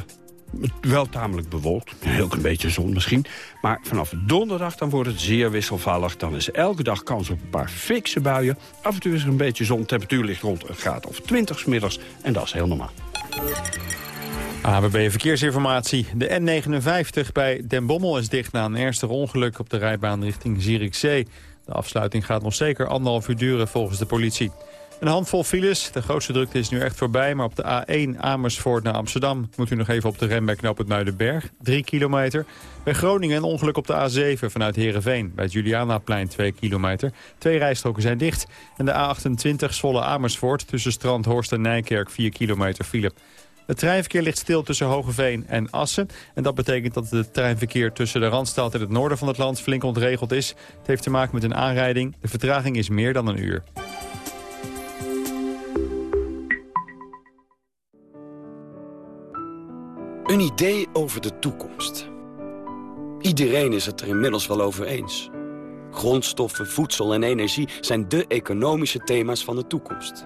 wel tamelijk bewolkt. Een heel klein beetje zon misschien. Maar vanaf donderdag dan wordt het zeer wisselvallig. Dan is elke dag kans op een paar fikse buien. Af en toe is er een beetje zon. Temperatuur ligt rond een graad of 20 middags. En dat is heel normaal. ABB Verkeersinformatie. De N59 bij Den Bommel is dicht na een ernstig ongeluk op de rijbaan richting Zierikzee. De afsluiting gaat nog zeker anderhalf uur duren volgens de politie. Een handvol files. De grootste drukte is nu echt voorbij. Maar op de A1 Amersfoort naar Amsterdam moet u nog even op de rem bij knop het Muidenberg. 3 kilometer. Bij Groningen een ongeluk op de A7 vanuit Heerenveen. Bij het Julianaplein 2 kilometer. Twee rijstroken zijn dicht. En de A28 Zwolle Amersfoort tussen Strand, Horst en Nijkerk 4 kilometer file. Het treinverkeer ligt stil tussen Hogeveen en Assen. En dat betekent dat het treinverkeer tussen de Randstad en het noorden van het land flink ontregeld is. Het heeft te maken met een aanrijding. De vertraging is meer dan een uur. Een idee over de toekomst. Iedereen is het er inmiddels wel over eens. Grondstoffen, voedsel en energie zijn de economische thema's van de toekomst.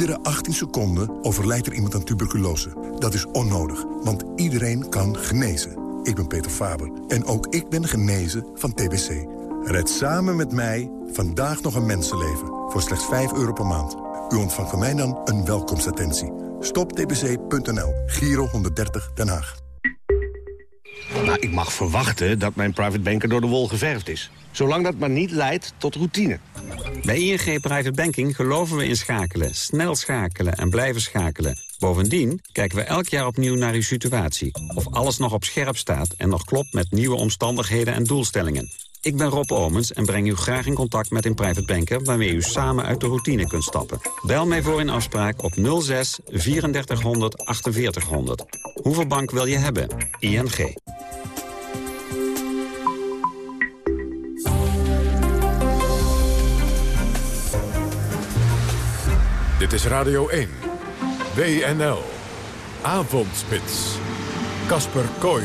Iedere 18 seconden overlijdt er iemand aan tuberculose. Dat is onnodig, want iedereen kan genezen. Ik ben Peter Faber en ook ik ben genezen van TBC. Red samen met mij vandaag nog een mensenleven voor slechts 5 euro per maand. U ontvangt van mij dan een welkomstattentie. Stoptbc.nl, Giro 130 Den Haag. Ik mag verwachten dat mijn private banker door de wol geverfd is. Zolang dat maar niet leidt tot routine. Bij ING Private Banking geloven we in schakelen. Snel schakelen en blijven schakelen. Bovendien kijken we elk jaar opnieuw naar uw situatie. Of alles nog op scherp staat en nog klopt met nieuwe omstandigheden en doelstellingen. Ik ben Rob Omens en breng u graag in contact met een private banker... waarmee u samen uit de routine kunt stappen. Bel mij voor een afspraak op 06 3400 4800. Hoeveel bank wil je hebben? ING. Dit is Radio 1. WNL. Avondspits. Kasper Kooi.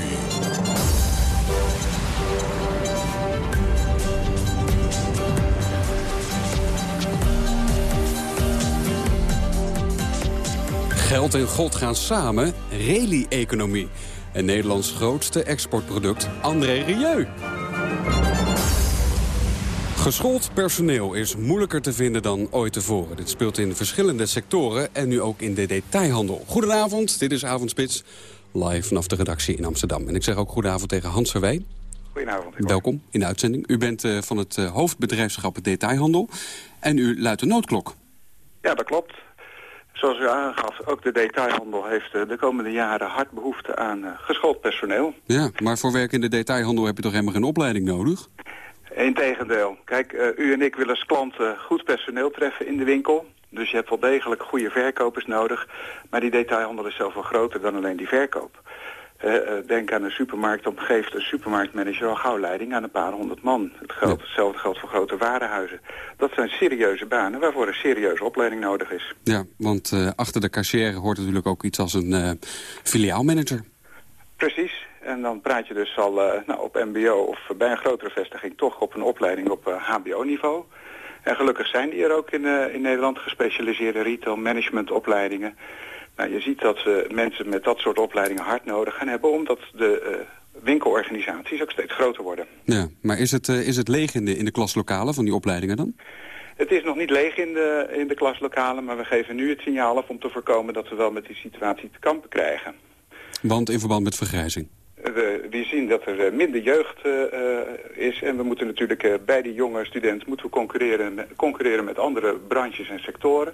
Geld en God gaan samen, rally-economie. En Nederlands grootste exportproduct, André Rieu. Geschoold personeel is moeilijker te vinden dan ooit tevoren. Dit speelt in verschillende sectoren en nu ook in de detailhandel. Goedenavond, dit is Avondspits, live vanaf de redactie in Amsterdam. En ik zeg ook goedenavond tegen Hans Verwijn. Goedenavond. Welkom in de uitzending. U bent uh, van het uh, hoofdbedrijfschap detailhandel en u luidt de noodklok. Ja, dat klopt. Zoals u aangaf, ook de detailhandel heeft uh, de komende jaren hard behoefte aan geschoold personeel. Ja, maar voor werk in de detailhandel heb je toch helemaal geen opleiding nodig? Integendeel. Kijk, uh, u en ik willen als klanten goed personeel treffen in de winkel. Dus je hebt wel degelijk goede verkopers nodig. Maar die detailhandel is zoveel groter dan alleen die verkoop. Uh, denk aan een supermarkt, dan geeft een supermarktmanager al gauw leiding aan een paar honderd man. Het geldt. Hetzelfde geldt voor grote warenhuizen. Dat zijn serieuze banen waarvoor een serieuze opleiding nodig is. Ja, want achter de cashier hoort natuurlijk ook iets als een filiaalmanager. Precies. En dan praat je dus al uh, nou, op mbo of bij een grotere vestiging toch op een opleiding op uh, hbo-niveau. En gelukkig zijn die er ook in, uh, in Nederland gespecialiseerde retail management opleidingen. Nou, je ziet dat we mensen met dat soort opleidingen hard nodig gaan hebben... omdat de winkelorganisaties ook steeds groter worden. Ja, maar is het, is het leeg in de, in de klaslokalen van die opleidingen dan? Het is nog niet leeg in de, in de klaslokalen, maar we geven nu het signaal af om te voorkomen dat we wel met die situatie te kampen krijgen. Want in verband met vergrijzing? We, we zien dat er eh, minder jeugd uh, is en we moeten natuurlijk uh, bij die jonge studenten moeten we concurreren, met, concurreren met andere branches en sectoren.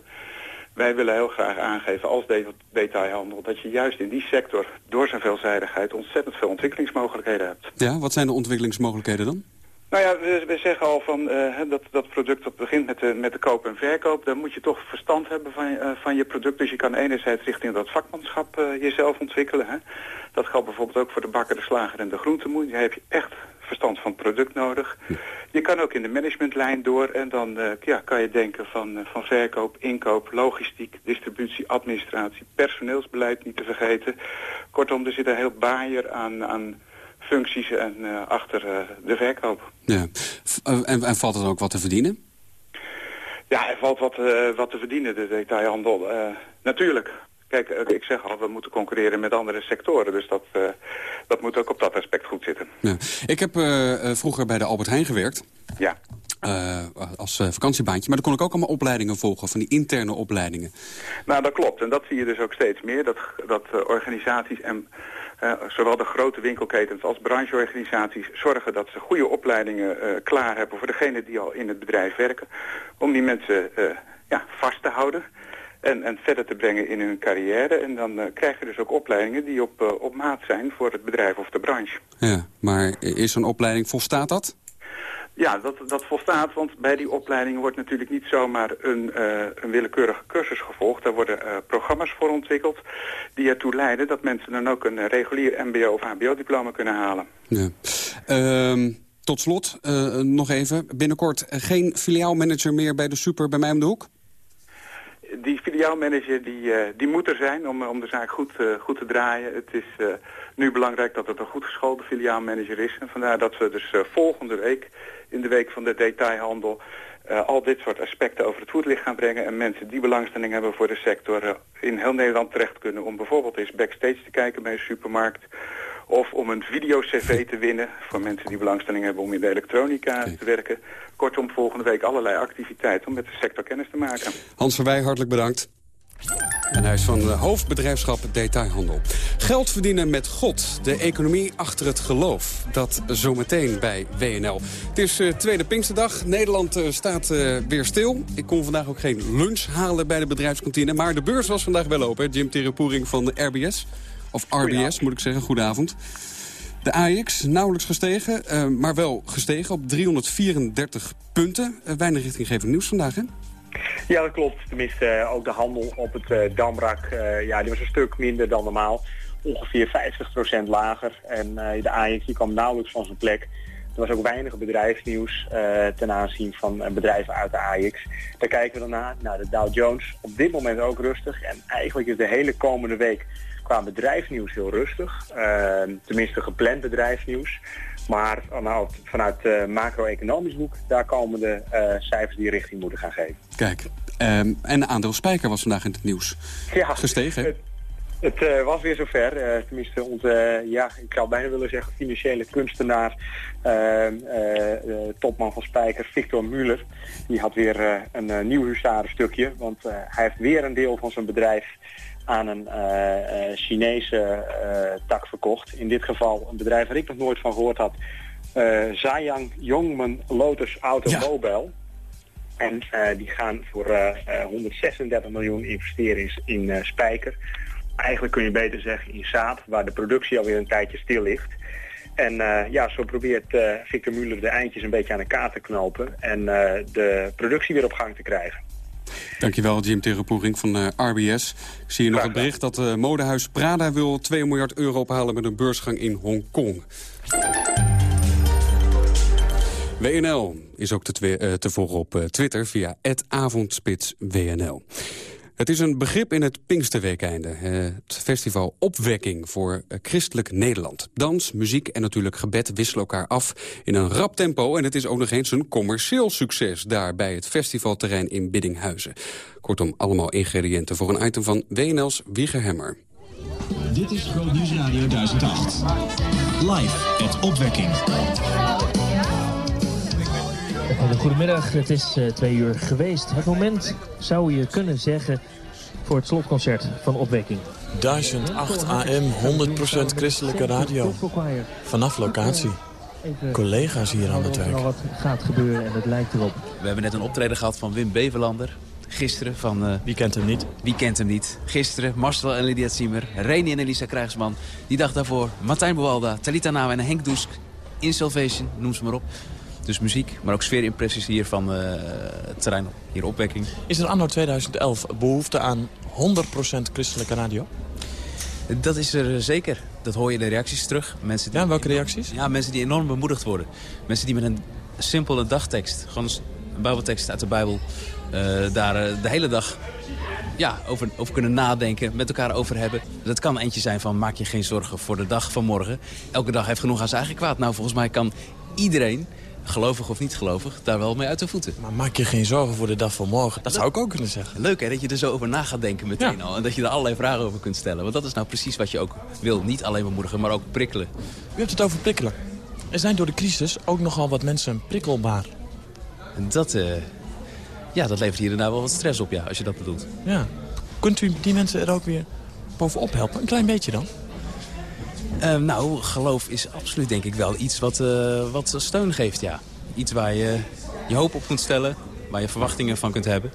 Wij willen heel graag aangeven als de detailhandel dat je juist in die sector door zijn veelzijdigheid ontzettend veel ontwikkelingsmogelijkheden hebt. Ja, wat zijn de ontwikkelingsmogelijkheden dan? Nou ja, we, we zeggen al van uh, dat, dat product dat begint met de, met de koop en verkoop. Dan moet je toch verstand hebben van, uh, van je product. Dus je kan enerzijds richting dat vakmanschap uh, jezelf ontwikkelen. Hè. Dat geldt bijvoorbeeld ook voor de bakker, de slager en de groentemoer. Daar heb je echt verstand van het product nodig. Je kan ook in de managementlijn door en dan ja, kan je denken van, van verkoop, inkoop, logistiek, distributie, administratie, personeelsbeleid niet te vergeten. Kortom, er zit een heel baaier aan... aan functies en uh, achter uh, de verkoop. Ja. En, en, valt er ook wat te verdienen? Ja, er valt wat, wat te verdienen, de detailhandel. natuurlijk. Kijk, ik zeg al, we moeten concurreren met andere sectoren. Dus dat, dat moet ook op dat aspect goed zitten. Ja. Ik heb vroeger bij de Albert Heijn gewerkt. Ja. als vakantiebaantje. Maar dan kon ik ook allemaal opleidingen volgen, van die interne opleidingen. Nou, dat klopt. En dat zie je dus ook steeds meer. Dat, dat organisaties en uh, zowel de grote winkelketens als brancheorganisaties zorgen dat ze goede opleidingen uh, klaar hebben voor degenen die al in het bedrijf werken. Om die mensen uh, ja, vast te houden en, en verder te brengen in hun carrière. En dan krijg je dus ook opleidingen die op, op maat zijn voor het bedrijf of de branche. Ja, maar is zo'n opleiding, volstaat dat? Ja, dat, dat volstaat, want bij die opleiding wordt natuurlijk niet zomaar een, uh, een willekeurige cursus gevolgd. Daar worden uh, programma's voor ontwikkeld die ertoe leiden dat mensen dan ook een regulier mbo of hbo-diploma kunnen halen. Ja. Uh, tot slot, uh, nog even, binnenkort geen filiaalmanager meer bij de super bij mij om de hoek? die filiaalmanager die, die moet er zijn om, om de zaak goed, uh, goed te draaien. Het is uh, nu belangrijk dat het een goed geschoolde filiaalmanager is. En vandaar dat we dus volgende week, in de week van de detailhandel... al dit soort aspecten over het voetlicht gaan brengen... en mensen die belangstelling hebben voor de sector in heel Nederland terecht kunnen... om bijvoorbeeld eens backstage te kijken bij een supermarkt... Of om een video-cv te winnen voor mensen die belangstelling hebben om in de elektronica te werken. Kortom, volgende week allerlei activiteiten om met de sector kennis te maken. Hans Verwij, hartelijk bedankt. En hij is van de hoofdbedrijfschap Detailhandel. Geld verdienen met God. De economie achter het geloof. Dat zometeen bij WNL. Het is uh, tweede Pinksterdag. Nederland uh, staat uh, weer stil. Ik kon vandaag ook geen lunch halen bij de bedrijfskantine. Maar de beurs was vandaag wel open. Jim Terepoering van de RBS. Of RBS moet ik zeggen. Goedenavond. De AX nauwelijks gestegen, maar wel gestegen op 334 punten. Weinig richtinggevend nieuws vandaag, hè? Ja, dat klopt. Tenminste, uh, ook de handel op het uh, Damrak, uh, ja, die was een stuk minder dan normaal. Ongeveer 50% lager. En de AX die kwam nauwelijks van zijn plek. Er was ook weinig bedrijfsnieuws ten aanzien van bedrijven uit de AX. Daar kijken we dan naar. Nou, de Dow Jones op dit moment ook rustig. En eigenlijk is de hele komende week qua bedrijfsnieuws heel rustig. Tenminste gepland bedrijfsnieuws. Maar vanuit uh, macro-economisch boek, daar komen de uh, cijfers die richting moeten gaan geven. Kijk, um, en de aandeel Spijker was vandaag in het nieuws. Ja, Gestegen, Het, het uh, was weer zover. tenminste, onze, ja, ik zou bijna willen zeggen, financiële kunstenaar, ehm, topman van Spijker, Victor Muller. Die had weer een nieuw huzarenstukje, want hij heeft weer een deel van zijn bedrijf aan een uh, uh, Chinese uh, tak verkocht. In dit geval een bedrijf waar ik nog nooit van gehoord had. Zhayang Yongmen Lotus Automobile. Ja. En die gaan voor 136 miljoen investeren in, in Spijker. Eigenlijk kun je beter zeggen in Saab, waar de productie alweer een tijdje stil ligt. En ja, zo probeert Victor Muller de eindjes een beetje aan elkaar te knopen en de productie weer op gang te krijgen. Dankjewel, Jim Terepoering van uh, RBS. Ik zie hier nog het bericht dat uh, modehuis Prada wil 2 miljard euro ophalen met een beursgang in Hongkong. WNL is ook te, uh, te volgen op Twitter via avondspitswnl. Het is een begrip in het Pinksterweekeinde. Het festival Opwekking voor Christelijk Nederland. Dans, muziek en natuurlijk gebed wisselen elkaar af in een rap tempo. En het is ook nog eens een commercieel succes daar bij het festivalterrein in Biddinghuizen. Kortom, allemaal ingrediënten voor een item van WNL's Wiegerhemmer. Dit is Groot Nieuws Radio 1008. Live at Opwekking. Goedemiddag, het is uh, twee uur geweest. Het moment zou je kunnen zeggen voor het slotconcert van Opwekking. 1008 AM, 100% christelijke radio. Vanaf locatie. Collega's hier aan het werk. wat gaat gebeuren en het lijkt erop. We hebben net een optreden gehad van Wim Bevelander. Gisteren van... Uh, Wie kent hem niet? Wie kent hem niet? Gisteren Marcel en Lydia Ziemer, Reni en Elisa Krijgsman. Die dag daarvoor Martijn Boalda, Talita Nauw en Henk Doesk. In Salvation, noem ze maar op. Dus muziek, maar ook sfeerimpressies hier van uh, het terrein, hier opwekking. Is er anno 2011 behoefte aan 100% christelijke radio? Dat is er zeker. Dat hoor je in de reacties terug. Mensen die ja, welke reacties? Ja, mensen die enorm bemoedigd worden. Mensen die met een simpele dagtekst, gewoon een bijbeltekst uit de Bijbel... Uh, daar uh, de hele dag ja, over, over kunnen nadenken, met elkaar over hebben. Dat kan eentje zijn van maak je geen zorgen voor de dag van morgen. Elke dag heeft genoeg aan zijn eigen kwaad. Nou, volgens mij kan iedereen gelovig of niet gelovig, daar wel mee uit de voeten. Maar maak je geen zorgen voor de dag van morgen. Dat zou ik ook kunnen zeggen. Leuk hè, dat je er zo over na gaat denken meteen al. En dat je er allerlei vragen over kunt stellen. Want dat is nou precies wat je ook wil. Niet alleen bemoedigen, maar ook prikkelen. U hebt het over prikkelen. Er zijn door de crisis ook nogal wat mensen prikkelbaar. En dat, uh, ja, dat levert hier en daar wel wat stress op, ja, als je dat bedoelt. Ja. Kunt u die mensen er ook weer bovenop helpen? Een klein beetje dan? Uh, nou, geloof is absoluut denk ik wel iets wat, uh, wat steun geeft, ja. Iets waar je je hoop op kunt stellen, waar je verwachtingen van kunt hebben.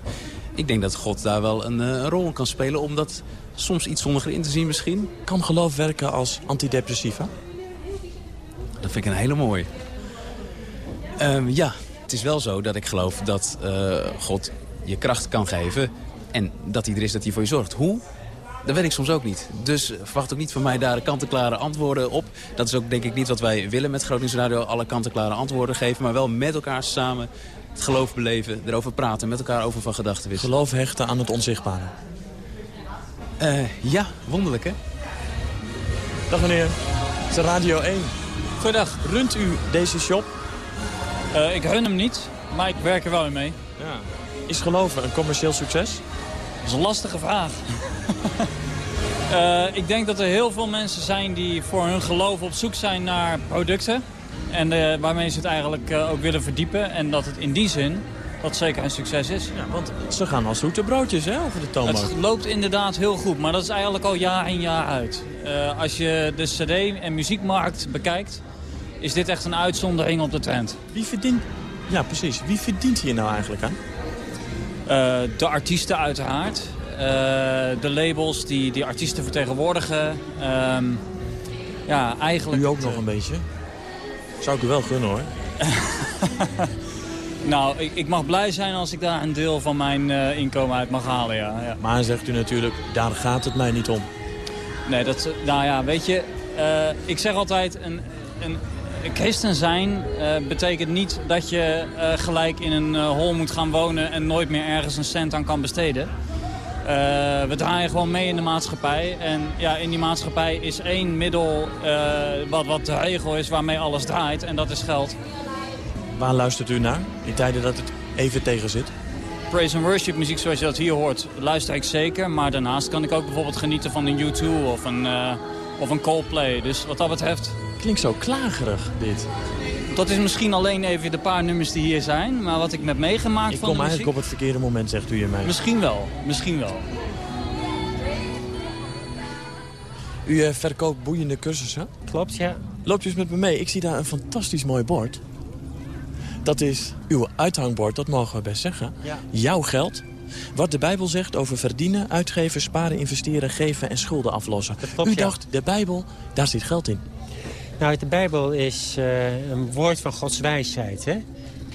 Ik denk dat God daar wel een, een rol in kan spelen om dat soms iets zonniger in te zien misschien. Kan geloof werken als antidepressiva? Dat vind ik een hele mooie. Um, ja, het is wel zo dat ik geloof dat God je kracht kan geven... en dat hij er is dat hij voor je zorgt. Hoe? Dat weet ik soms ook niet. Dus verwacht ook niet van mij daar kant-en-klare antwoorden op. Dat is ook denk ik niet wat wij willen met Gronings Radio. Alle kant-en-klare antwoorden geven. Maar wel met elkaar samen het geloof beleven. Erover praten. Met elkaar over van gedachten wisselen. Geloof hechten aan het onzichtbare. Uh, ja, wonderlijk hè? Dag meneer. Het is Radio 1. Goedendag. Runt u deze shop? Uh, ik run hem niet, maar ik werk er wel mee. Ja. Is geloven een commercieel succes? Dat is een lastige vraag. uh, ik denk dat er heel veel mensen zijn die voor hun geloof op zoek zijn naar producten. En uh, waarmee ze het eigenlijk uh, ook willen verdiepen. En dat het in die zin dat zeker een succes is. Ja, want ze gaan als zoete broodjes hè, over de toonbank. Het loopt inderdaad heel goed, maar dat is eigenlijk al jaar in jaar uit. als je de cd- en muziekmarkt bekijkt, is dit echt een uitzondering op de trend. Wie verdient... Ja, precies. Wie verdient hier nou eigenlijk aan? de artiesten uiteraard. Uh, de labels die, die artiesten vertegenwoordigen. Um, ja, eigenlijk... U ook nog een beetje? Zou ik u wel gunnen hoor. nou, ik, ik, mag blij zijn als ik daar een deel van mijn uh, inkomen uit mag halen, ja. ja. Maar zegt u natuurlijk, daar gaat het mij niet om. Nee, dat, nou ja, weet je, uh, ik zeg altijd, een, een, christen zijn uh, betekent niet dat je gelijk in een hol moet gaan wonen en nooit meer ergens een cent aan kan besteden. Uh, we draaien gewoon mee in de maatschappij. En ja, in die maatschappij is één middel uh, wat, wat de regel is waarmee alles draait. En dat is geld. Waar luistert u naar in tijden dat het even tegen zit? Praise and worship muziek zoals je dat hier hoort, luister ik zeker. Maar daarnaast kan ik ook bijvoorbeeld genieten van een U2 of een, uh, of een Coldplay. Dus wat dat betreft... Klinkt zo klagerig, dit. Dat is misschien alleen even de paar nummers die hier zijn. Maar wat ik heb meegemaakt ik van kom eigenlijk op het verkeerde moment, zegt u je mij. Misschien wel, misschien wel. U uh, verkoopt boeiende cursussen? Klopt, ja. Loop je eens met me mee. Ik zie daar een fantastisch mooi bord. Dat is uw uithangbord, dat mogen we best zeggen. Ja. Jouw geld. Wat de Bijbel zegt over verdienen, uitgeven, sparen, investeren, geven en schulden aflossen. Klopt, u dacht, de Bijbel, daar zit geld in. Nou, de Bijbel is uh, een woord van Gods wijsheid. Hè?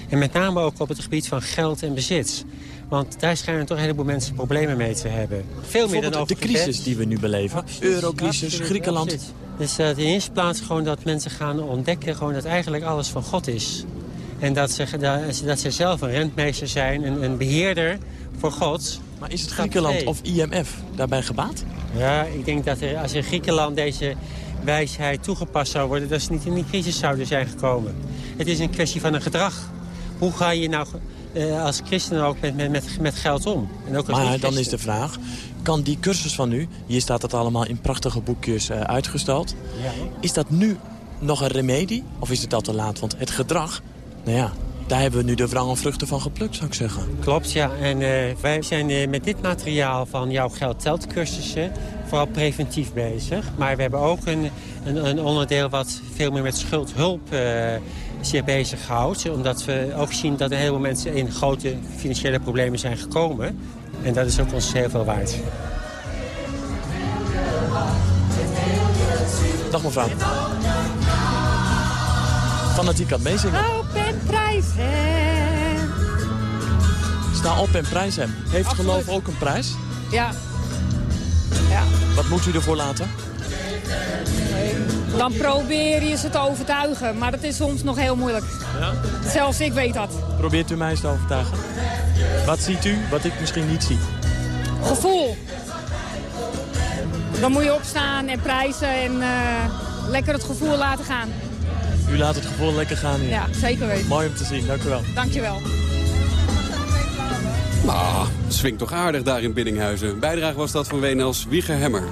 En met name ook op het gebied van geld en bezit. Want daar schijnen toch een heleboel mensen problemen mee te hebben. Veel meer dan over de crisis die we nu beleven. Absoluut, Eurocrisis, absoluut, Griekenland. absoluut. Dus uh, in eerste plaats gewoon dat mensen gaan ontdekken... Gewoon dat eigenlijk alles van God is. En dat ze, dat, dat ze zelf een rentmeester zijn, een, een beheerder voor God. Maar is het Griekenland of IMF daarbij gebaat? Ja, ik denk dat er, als in Griekenland deze wijsheid toegepast zou worden... dat ze niet in die crisis zouden zijn gekomen. Het is een kwestie van een gedrag. Hoe ga je nou uh, als christen ook met, met, met geld om? En ook als maar dan is de vraag, kan die cursus van u... hier staat het allemaal in prachtige boekjes uh, uitgestald... Ja. is dat nu nog een remedie of is het al te laat? Want het gedrag, nou ja, Daar hebben we nu de vruchten van geplukt, zou ik zeggen. Klopt, ja. En uh, wij zijn uh, met dit materiaal van jouw geld telt cursussen vooral preventief bezig. Maar we hebben ook een, een, een onderdeel wat veel meer met schuldhulp uh, zich bezighoudt. Omdat we ook zien dat een heleboel mensen in grote financiële problemen zijn gekomen. En dat is ook ons heel veel waard. Dag mevrouw. Fanatiek aan het meezingen. Sta op en prijzen. Heeft Absoluut. geloof ook een prijs? Ja. ja. Wat moet u ervoor laten? Dan probeer je ze te overtuigen, maar dat is soms nog heel moeilijk. Ja? Zelfs ik weet dat. Probeert u mij eens te overtuigen? Wat ziet u wat ik misschien niet zie? Gevoel. Dan moet je opstaan en prijzen en uh, lekker het gevoel laten gaan. U laat het gevoel lekker gaan hier. Ja, zeker weten. Mooi om te zien, dank u wel. Dank je wel. Nou, swingt toch aardig daar in Biddinghuizen. Bijdrage was dat van WNL's Wieger Hemmer.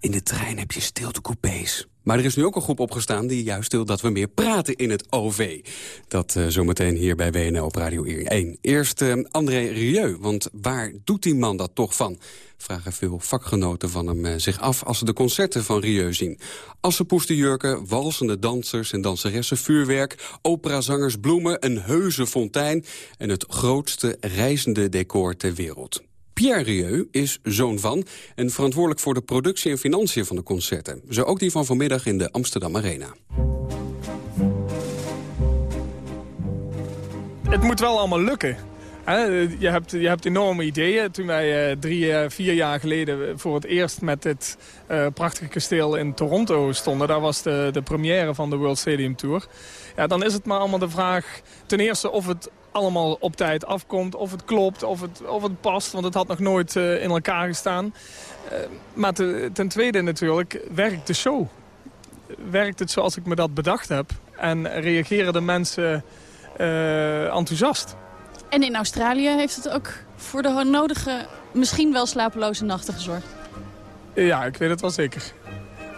In de trein heb je stiltecoupés. Maar er is nu ook een groep opgestaan die juist wil dat we meer praten in het OV. Dat uh, zometeen hier bij WNL op Radio 1. Eerst uh, André Rieu, want waar doet die man dat toch van? Vragen veel vakgenoten van hem uh, zich af als ze de concerten van Rieu zien. Assenpoestenjurken, walsende dansers en danseressen, vuurwerk... operazangers, bloemen, een heuse fontein... en het grootste reizende decor ter wereld. Pierre Rieu is zoon van en verantwoordelijk voor de productie en financiën van de concerten. Zo ook die van vanmiddag in de Amsterdam Arena. Het moet wel allemaal lukken. Je hebt, je hebt enorme ideeën. Toen wij uh, drie, uh, vier jaar geleden voor het eerst met dit uh, prachtige kasteel in Toronto stonden... daar was de, de première van de World Stadium Tour. Ja, dan is het maar allemaal de vraag ten eerste of het allemaal op tijd afkomt. Of het klopt, of het, of het past. Want het had nog nooit uh, in elkaar gestaan. Uh, maar te, ten tweede natuurlijk, werkt de show? Werkt het zoals ik me dat bedacht heb? En reageren de mensen uh, enthousiast? En in Australië heeft het ook voor de nodige, misschien wel slapeloze nachten gezorgd? Ja, ik weet het wel zeker.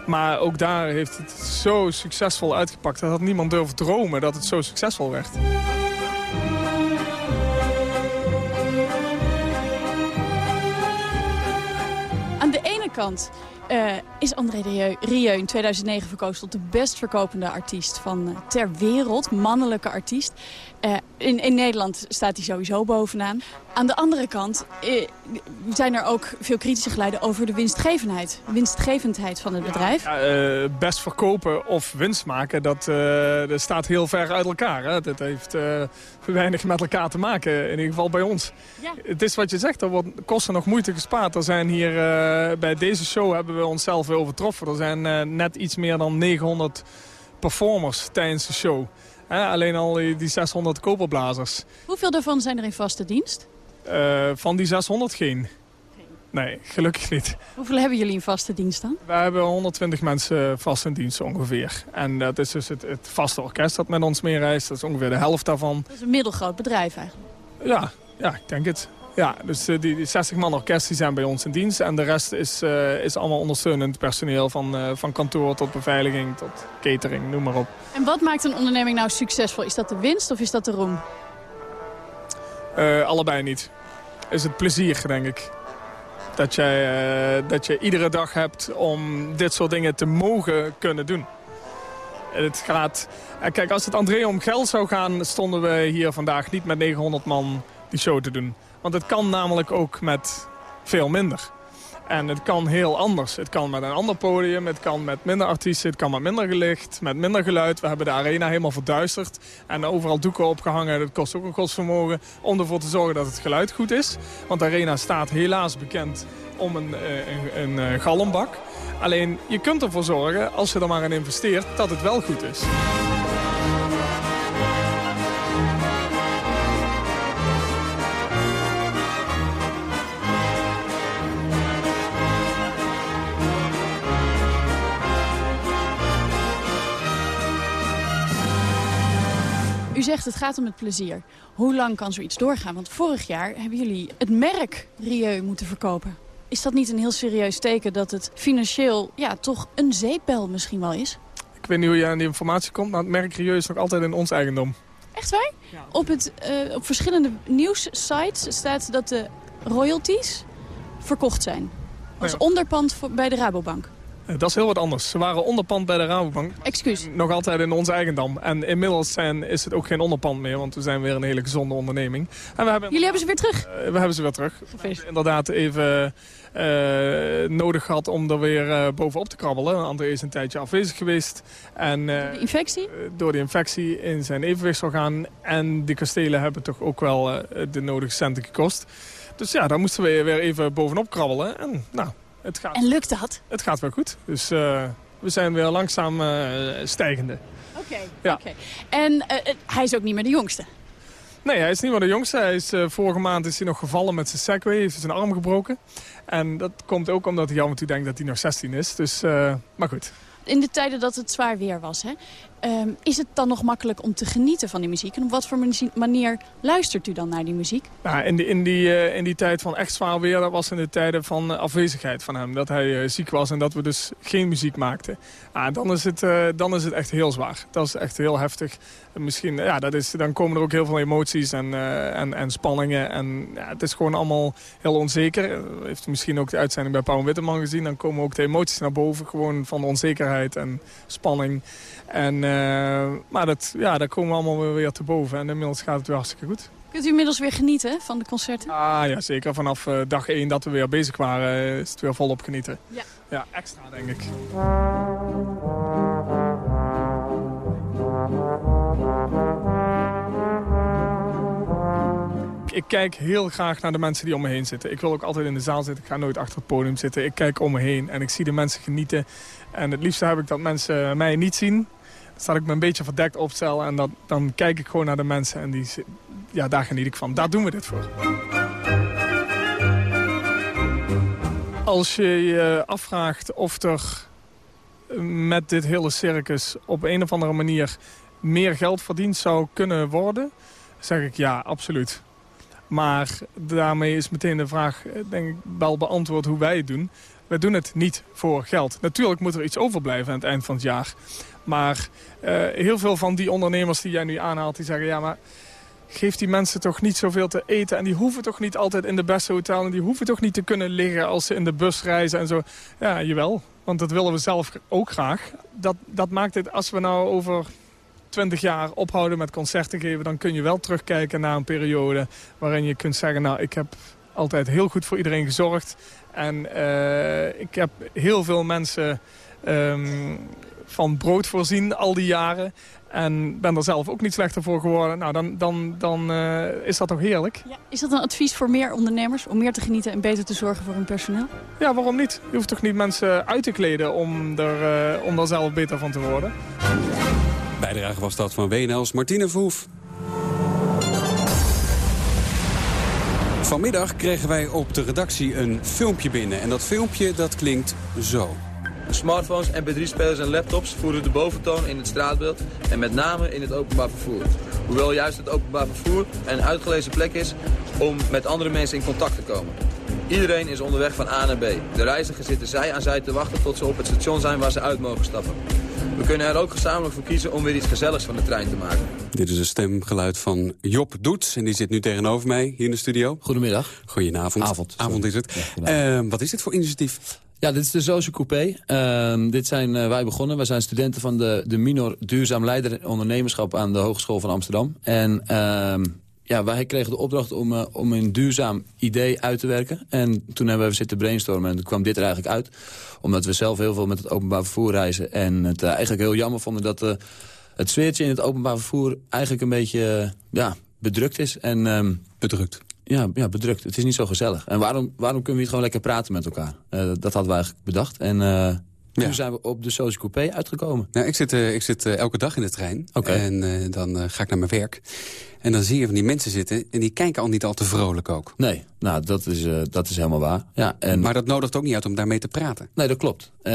Maar ook daar heeft het zo succesvol uitgepakt. Dat had niemand durven dromen dat het zo succesvol werd. Uh, is André Rieu in 2009 verkozen tot de best verkopende artiest van uh, ter wereld, mannelijke artiest. Uh, in, in, Nederland staat hij sowieso bovenaan. Aan de andere kant zijn er ook veel kritische geluiden over de winstgevendheid, winstgevendheid van het bedrijf. Ja, best verkopen of winst maken, dat, dat staat heel ver uit elkaar. Hè? Dat heeft weinig met elkaar te maken, in ieder geval bij ons. Ja. Het is wat je zegt, er wordt kosten nog moeite gespaard. Er zijn hier bij deze show hebben we onszelf weer overtroffen. Er zijn net iets meer dan 900 performers tijdens de show. Alleen al die, die 600 koperblazers. Hoeveel daarvan zijn er in vaste dienst? Uh, van die 600 geen. Nee, gelukkig niet. Hoeveel hebben jullie in vaste dienst dan? We hebben 120 mensen vast in dienst ongeveer. En dat is dus het, het vaste orkest dat met ons meereist. Dat is ongeveer de helft daarvan. Dat is een middelgroot bedrijf eigenlijk. Ja, ja ik denk het. Ja, dus uh, die, 60 man orkest die zijn bij ons in dienst. En de rest is, uh, is allemaal ondersteunend personeel. Van, uh, van kantoor tot beveiliging tot catering, noem maar op. En wat maakt een onderneming nou succesvol? Is dat de winst of is dat de roem? allebei niet. Is het plezier, denk ik. Dat, jij, dat je iedere dag hebt om dit soort dingen te mogen kunnen doen. Het gaat... Kijk, als het André om geld zou gaan... stonden we hier vandaag niet met 900 man die show te doen. Want het kan namelijk ook met veel minder. En het kan heel anders. Het kan met een ander podium, het kan met minder artiesten, het kan met minder gelicht, met minder geluid. We hebben de arena helemaal verduisterd en overal doeken opgehangen. Dat kost ook een godsvermogen om ervoor te zorgen dat het geluid goed is. Want de arena staat helaas bekend om een, eh, een, een, een galmbak. Alleen je kunt ervoor zorgen, als je er maar in investeert, dat het wel goed is. U zegt het gaat om het plezier. Hoe lang kan zoiets doorgaan? Want vorig jaar hebben jullie het merk Rieu moeten verkopen. is dat niet een heel serieus teken dat het financieel ja, toch een zeepbel misschien wel is? Ik weet niet hoe je aan die informatie komt, maar het merk Rieu is nog altijd in ons eigendom. Echt waar? Op, het, uh, op verschillende nieuwssites staat dat de royalties verkocht zijn. Als onderpand voor, bij de Rabobank. Eh, dat is heel wat anders. Ze waren onderpand bij de Rabobank. Excuus. Nog altijd in ons eigendom. En inmiddels zijn, is het ook geen onderpand meer, want we zijn weer een hele gezonde onderneming. En we hebben, Jullie hebben ze weer terug? Uh, we hebben ze weer terug. Inderdaad even uh, nodig gehad om er weer uh, bovenop te krabbelen. André is een tijdje afwezig geweest. En, door de infectie? door de infectie in zijn evenwichtsorgaan. En de kastelen hebben toch ook wel de nodige centen gekost. Dus ja, daar moesten we weer even bovenop krabbelen. En nou, het gaat, en lukt dat? Het gaat wel goed. Dus uh, we zijn weer langzaam uh, stijgende. Oké, ja. oké. En uh, hij is ook niet meer de jongste? Nee, hij is niet meer de jongste. Hij is, vorige maand is hij nog gevallen met zijn Segway. Heeft zijn arm gebroken. En dat komt ook omdat hij af en toe denkt dat hij nog 16 is. Dus, maar goed. In de tijden dat het zwaar weer was, hè, Um, is het dan nog makkelijk om te genieten van die muziek? En op wat voor manier luistert u dan naar die muziek? Nou, in, die, in, die, uh, in die tijd van echt zwaar weer, dat was in de tijden van afwezigheid van hem. Dat hij uh, ziek was en dat we dus geen muziek maakten. Ah, dan, is het, dan is het echt heel zwaar. Dat is echt heel heftig. En misschien, ja, dat is, dan komen er ook heel veel emoties en, en, en spanningen. En ja, het is gewoon allemaal heel onzeker. U heeft misschien ook de uitzending bij Paul Witteman gezien. Dan komen ook de emoties naar boven, gewoon van onzekerheid en spanning. En, uh, maar dat, ja, daar komen we allemaal weer te boven. En inmiddels gaat het weer hartstikke goed. Kunt u inmiddels weer genieten van de concerten? Ah ja, zeker. Vanaf uh, dag 1 dat we weer bezig waren is het weer volop genieten. Ja. Ja, extra denk ik. Ik kijk heel graag naar de mensen die om me heen zitten. Ik wil ook altijd in de zaal zitten. Ik ga nooit achter het podium zitten. Ik kijk om me heen en ik zie de mensen genieten. En het liefste heb ik dat mensen mij niet zien staat ik me een beetje verdekt opstel. En dan kijk ik gewoon naar de mensen en die, ja, daar geniet ik van. Daar doen we dit voor. Als je je afvraagt of er met dit hele circus op een of andere manier meer geld verdiend zou kunnen worden, zeg ik ja, absoluut. Maar daarmee is meteen de vraag, denk ik, wel beantwoord hoe wij het doen. We doen het niet voor geld. Natuurlijk moet er iets overblijven aan het eind van het jaar. Maar uh, heel veel van die ondernemers die jij nu aanhaalt, die zeggen... ja, maar geef die mensen toch niet zoveel te eten. En die hoeven toch niet altijd in de beste hotel. En die hoeven toch niet te kunnen liggen als ze in de bus reizen en zo. Ja, jawel. Want dat willen we zelf ook graag. Dat, dat maakt het, als we nou over 20 jaar ophouden met concerten geven... dan kun je wel terugkijken naar een periode waarin je kunt zeggen... nou, ik heb altijd heel goed voor iedereen gezorgd. En uh, ik heb heel veel mensen um, van brood voorzien al die jaren. En ben er zelf ook niet slechter voor geworden. Nou, dan, dan, dan uh, is dat toch heerlijk. Ja. Is dat een advies voor meer ondernemers? Om meer te genieten en beter te zorgen voor hun personeel? Ja, waarom niet? Je hoeft toch niet mensen uit te kleden om er, uh, om er zelf beter van te worden? Bijdrage was dat van WNL's Martine Verhoef. Vanmiddag kregen wij op de redactie een filmpje binnen. En dat filmpje dat klinkt zo. Smartphones, mp3-spelers en laptops voeren de boventoon in het straatbeeld en met name in het openbaar vervoer. Hoewel juist het openbaar vervoer een uitgelezen plek is om met andere mensen in contact te komen. Iedereen is onderweg van A naar B. De reizigers zitten zij aan zij te wachten tot ze op het station zijn waar ze uit mogen stappen. We kunnen er ook gezamenlijk voor kiezen om weer iets gezelligs van de trein te maken. Dit is een stemgeluid van Job Doets. En die zit nu tegenover mij hier in de studio. Goedemiddag. Goedenavond. Avond. Avond is het. Ja, uh, wat is dit voor initiatief? Ja, dit is de Zoze Coupé. Uh, dit zijn uh, wij begonnen. Wij zijn studenten van de, de minor Duurzaam Leider Ondernemerschap aan de Hogeschool van Amsterdam. En uh, ja, wij kregen de opdracht om, uh, om een duurzaam idee uit te werken. En toen hebben we zitten brainstormen en toen kwam dit er eigenlijk uit. Omdat we zelf heel veel met het openbaar vervoer reizen. En het uh, eigenlijk heel jammer vonden dat uh, het sfeertje in het openbaar vervoer eigenlijk een beetje ja, bedrukt is. En, um, bedrukt? Ja, ja, bedrukt. Het is niet zo gezellig. En waarom, waarom kunnen we niet gewoon lekker praten met elkaar? Dat hadden we eigenlijk bedacht. En uh, toen ja. zijn we op de Soos Coupé uitgekomen. Nou, ik zit, uh, ik zit elke dag in de trein. Okay. En dan ga ik naar mijn werk. En dan zie je van die mensen zitten en die kijken al niet al te vrolijk ook. Nee, nou, dat is, uh, dat is helemaal waar. Ja, en... Maar dat nodigt ook niet uit om daarmee te praten. Nee, dat klopt. Uh,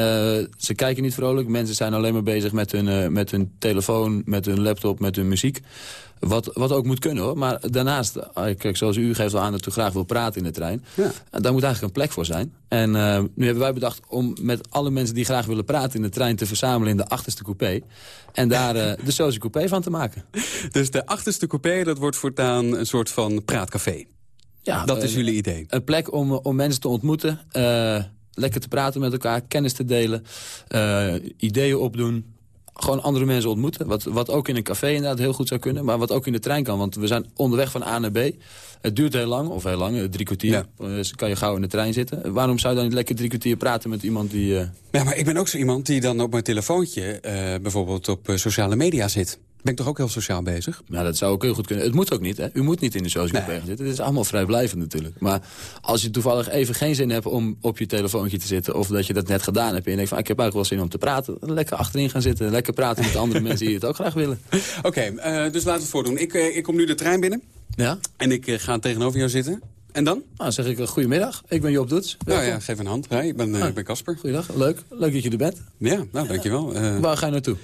ze kijken niet vrolijk. Mensen zijn alleen maar bezig met hun, uh, met hun telefoon, met hun laptop, met hun muziek. Wat, wat ook moet kunnen hoor. Maar daarnaast, kijk, zoals u geeft al aan dat u graag wil praten in de trein. Ja. Daar moet eigenlijk een plek voor zijn. En nu hebben wij bedacht om met alle mensen die graag willen praten in de trein te verzamelen in de achterste coupé. En daar de Sozi Coupé van te maken. Dus de achterste coupé, dat wordt voortaan een soort van praatcafé. Ja, dat is jullie idee. Een plek om, om mensen te ontmoeten. Uh, lekker te praten met elkaar, kennis te delen. Uh, ideeën opdoen. Gewoon andere mensen ontmoeten. Wat, wat ook in een café inderdaad heel goed zou kunnen. Maar wat ook in de trein kan. Want we zijn onderweg van A naar B. Het duurt heel lang, of heel lang, eh, drie kwartier. Ja. Dus kan je gauw in de trein zitten. Waarom zou je dan niet lekker drie kwartier praten met iemand die... Uh... Ja, maar ik ben ook zo iemand die dan op mijn telefoontje... Bijvoorbeeld op sociale media zit. Ben ik toch ook heel sociaal bezig? Ja, dat zou ook heel goed kunnen. Het moet ook niet, hè? U moet niet in de sociale nee. zitten. Het is allemaal vrijblijvend natuurlijk. Maar als je toevallig even geen zin hebt om op je telefoontje te zitten... of dat je dat net gedaan hebt en je denkt van... ik heb eigenlijk wel zin om te praten... lekker achterin gaan zitten. Lekker praten met andere mensen die het ook graag willen. Oké, okay, uh, dus laten we het voordoen. Ik, uh, ik kom nu de trein binnen. Ja? En ik uh, ga tegenover jou zitten. En dan? Nou, zeg ik goedemiddag. Ik ben Job Doets. Nou ja, geef een hand. Hey, ik ben Casper. Goeiedag. Leuk. Leuk dat je er bent. Ja, nou, dankjewel. Waar ga je naartoe?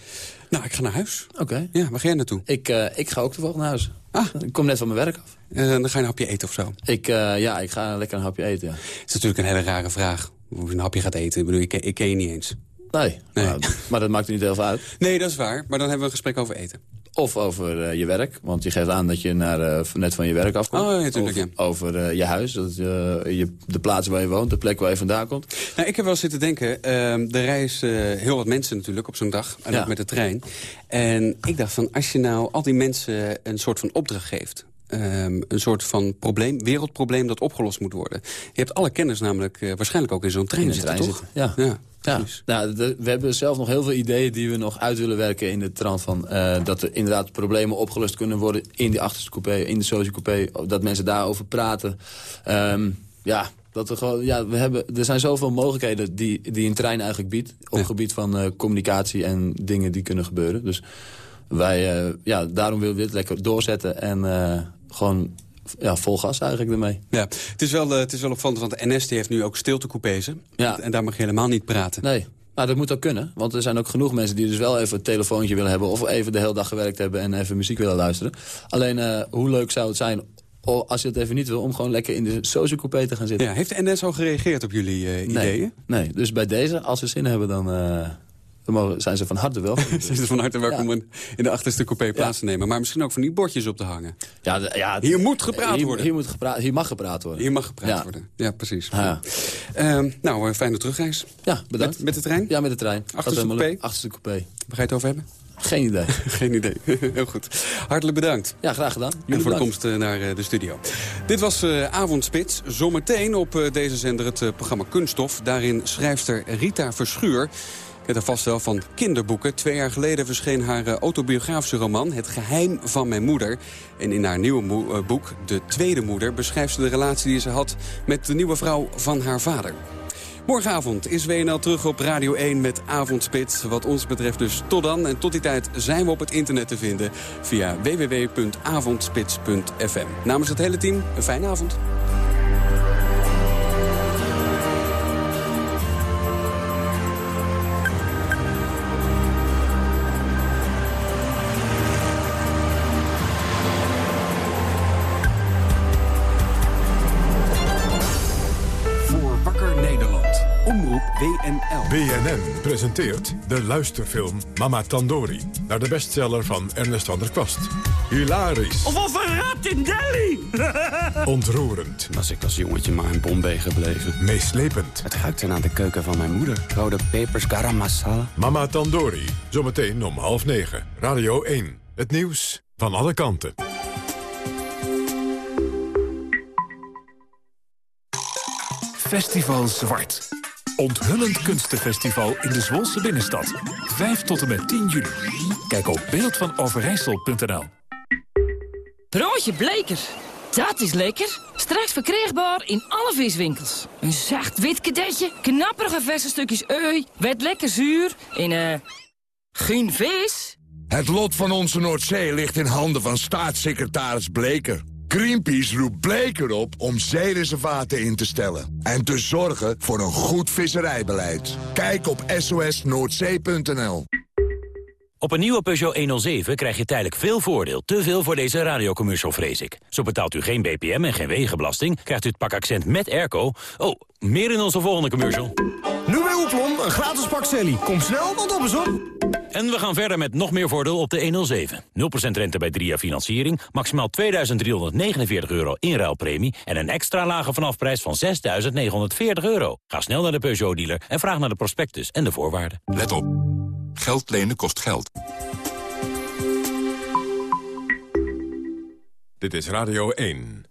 Nou, ik ga naar huis. Oké. Okay. Ja, waar ga jij naartoe? Ik, uh, ik ga ook toevallig naar huis. Ah. Ik kom net van mijn werk af. Uh, dan ga je een hapje eten of zo? Ik, uh, ja, ik ga lekker een hapje eten, ja. Het is natuurlijk een hele rare vraag. Hoe je een hapje gaat eten. Ik bedoel, ik, ik ken je niet eens. Nee, nee. Maar, maar, dat maakt er niet heel veel uit. Nee, dat is waar. Maar dan hebben we een gesprek over eten. Of over uh, je werk, want je geeft aan dat je naar, uh, net van je werk afkomt. Oh, natuurlijk, ja. Over uh, je huis, dat, je, de plaats waar je woont, de plek waar je vandaan komt. Nou, ik heb wel zitten denken, er reizen heel wat mensen natuurlijk op zo'n dag. En ja. ook met de trein. En ik dacht van, als je nou al die mensen een soort van opdracht geeft... Um, een soort van probleem, wereldprobleem dat opgelost moet worden. Je hebt alle kennis namelijk uh, waarschijnlijk ook in zo'n trein, zitten, trein toch? Ja. ja. Ja, nou, de, we hebben zelf nog heel veel ideeën die we nog uit willen werken in de trant van... Uh, dat er inderdaad problemen opgelost kunnen worden in die achterste coupé, in de sozi coupé. Dat mensen daarover praten. Um, ja, dat er, gewoon, ja, we hebben, er zijn zoveel mogelijkheden die, die een trein eigenlijk biedt... op gebied van uh, communicatie en dingen die kunnen gebeuren. Dus wij, uh, ja, daarom willen we dit lekker doorzetten en gewoon ja, vol gas eigenlijk ermee. Ja, het is wel, uh, het is wel opvallend, want de NS die heeft nu ook stiltecoupezen. Ja. En daar mag je helemaal niet praten. Nee, nou, dat moet ook kunnen. Want er zijn ook genoeg mensen die dus wel even een telefoontje willen hebben... of even de hele dag gewerkt hebben en even muziek willen luisteren. Alleen, uh, hoe leuk zou het zijn als je het even niet wil, om gewoon lekker in de social coupé te gaan zitten. Ja, heeft de NS al gereageerd op jullie uh, ideeën? Nee, dus bij deze, als ze zin hebben, dan dan zijn ze van harte welkom. zijn ze van harte welkom ja. in de achterste coupé plaats te nemen. Maar misschien ook van die bordjes op te hangen. Ja, de, ja, hier moet gepraat hier, worden. Hier, moet gepraat, hier mag gepraat worden. Hier mag gepraat worden. Ja, precies. Ja. Uh, nou, fijne terugreis. Ja, bedankt. Met, met, de trein? Ja, met de trein. Achterste coupé? Achterste coupé. Waar ga je het over hebben? Geen idee. Geen idee. Heel goed. Hartelijk bedankt. Ja, graag gedaan. Jullie en voor bedankt. de komst naar de studio. Dit was uh, Avondspits. Zometeen op uh, deze zender het uh, programma Kunststof. Daarin schrijfster Rita Verschuur kent er vast wel van kinderboeken. Twee jaar geleden verscheen haar autobiografische roman Het Geheim van Mijn Moeder. En in haar nieuwe boek De Tweede Moeder beschrijft ze de relatie die ze had... met de nieuwe vrouw van haar vader. Morgenavond is WNL terug op Radio 1 met Avondspits. Wat ons betreft dus tot dan. En tot die tijd zijn we op het internet te vinden via www.avondspits.fm. Namens het hele team, een fijne avond. WNL. BNN presenteert de luisterfilm Mama Tandori... naar de bestseller van Ernest van der Kwast. Hilarisch. Of of een rat in Delhi. Ontroerend. Was ik als jongetje maar in Bombay gebleven. Meeslepend. Het ruikt naar de keuken van mijn moeder. Rode pepers, garam masala. Mama Tandori. Zometeen om half negen. Radio 1. Het nieuws van alle kanten. Festival Zwart. Onthullend kunstenfestival in de Zwolse binnenstad. 5 tot en met 10 juli. Kijk op beeldvanoverijssel.nl Broodje Bleker. Dat is lekker. Straks verkrijgbaar in alle viswinkels. Een zacht wit kadetje, knapperige verse stukjes ui, wet lekker zuur en eh... geen vis? Het lot van onze Noordzee ligt in handen van staatssecretaris Bleker. Greenpeace roept Bleker op om zeereservaten in te stellen... en te zorgen voor een goed visserijbeleid. Kijk op sosnoordzee.nl. Op een nieuwe Peugeot 107 krijg je tijdelijk veel voordeel. Te veel voor deze radiocommercial, vrees ik. Zo betaalt u geen BPM en geen wegenbelasting. Krijgt u het pak accent met airco. Oh, meer in onze volgende commercial. Nu bij Oeplon, een gratis pak Sally. Kom snel, want op is op. En we gaan verder met nog meer voordeel op de 107. 0% rente bij 3 jaar financiering, maximaal 2.349 euro inruilpremie... en een extra lage vanafprijs van 6.940 euro. Ga snel naar de Peugeot-dealer en vraag naar de prospectus en de voorwaarden. Let op. Geld lenen kost geld. Dit is Radio 1.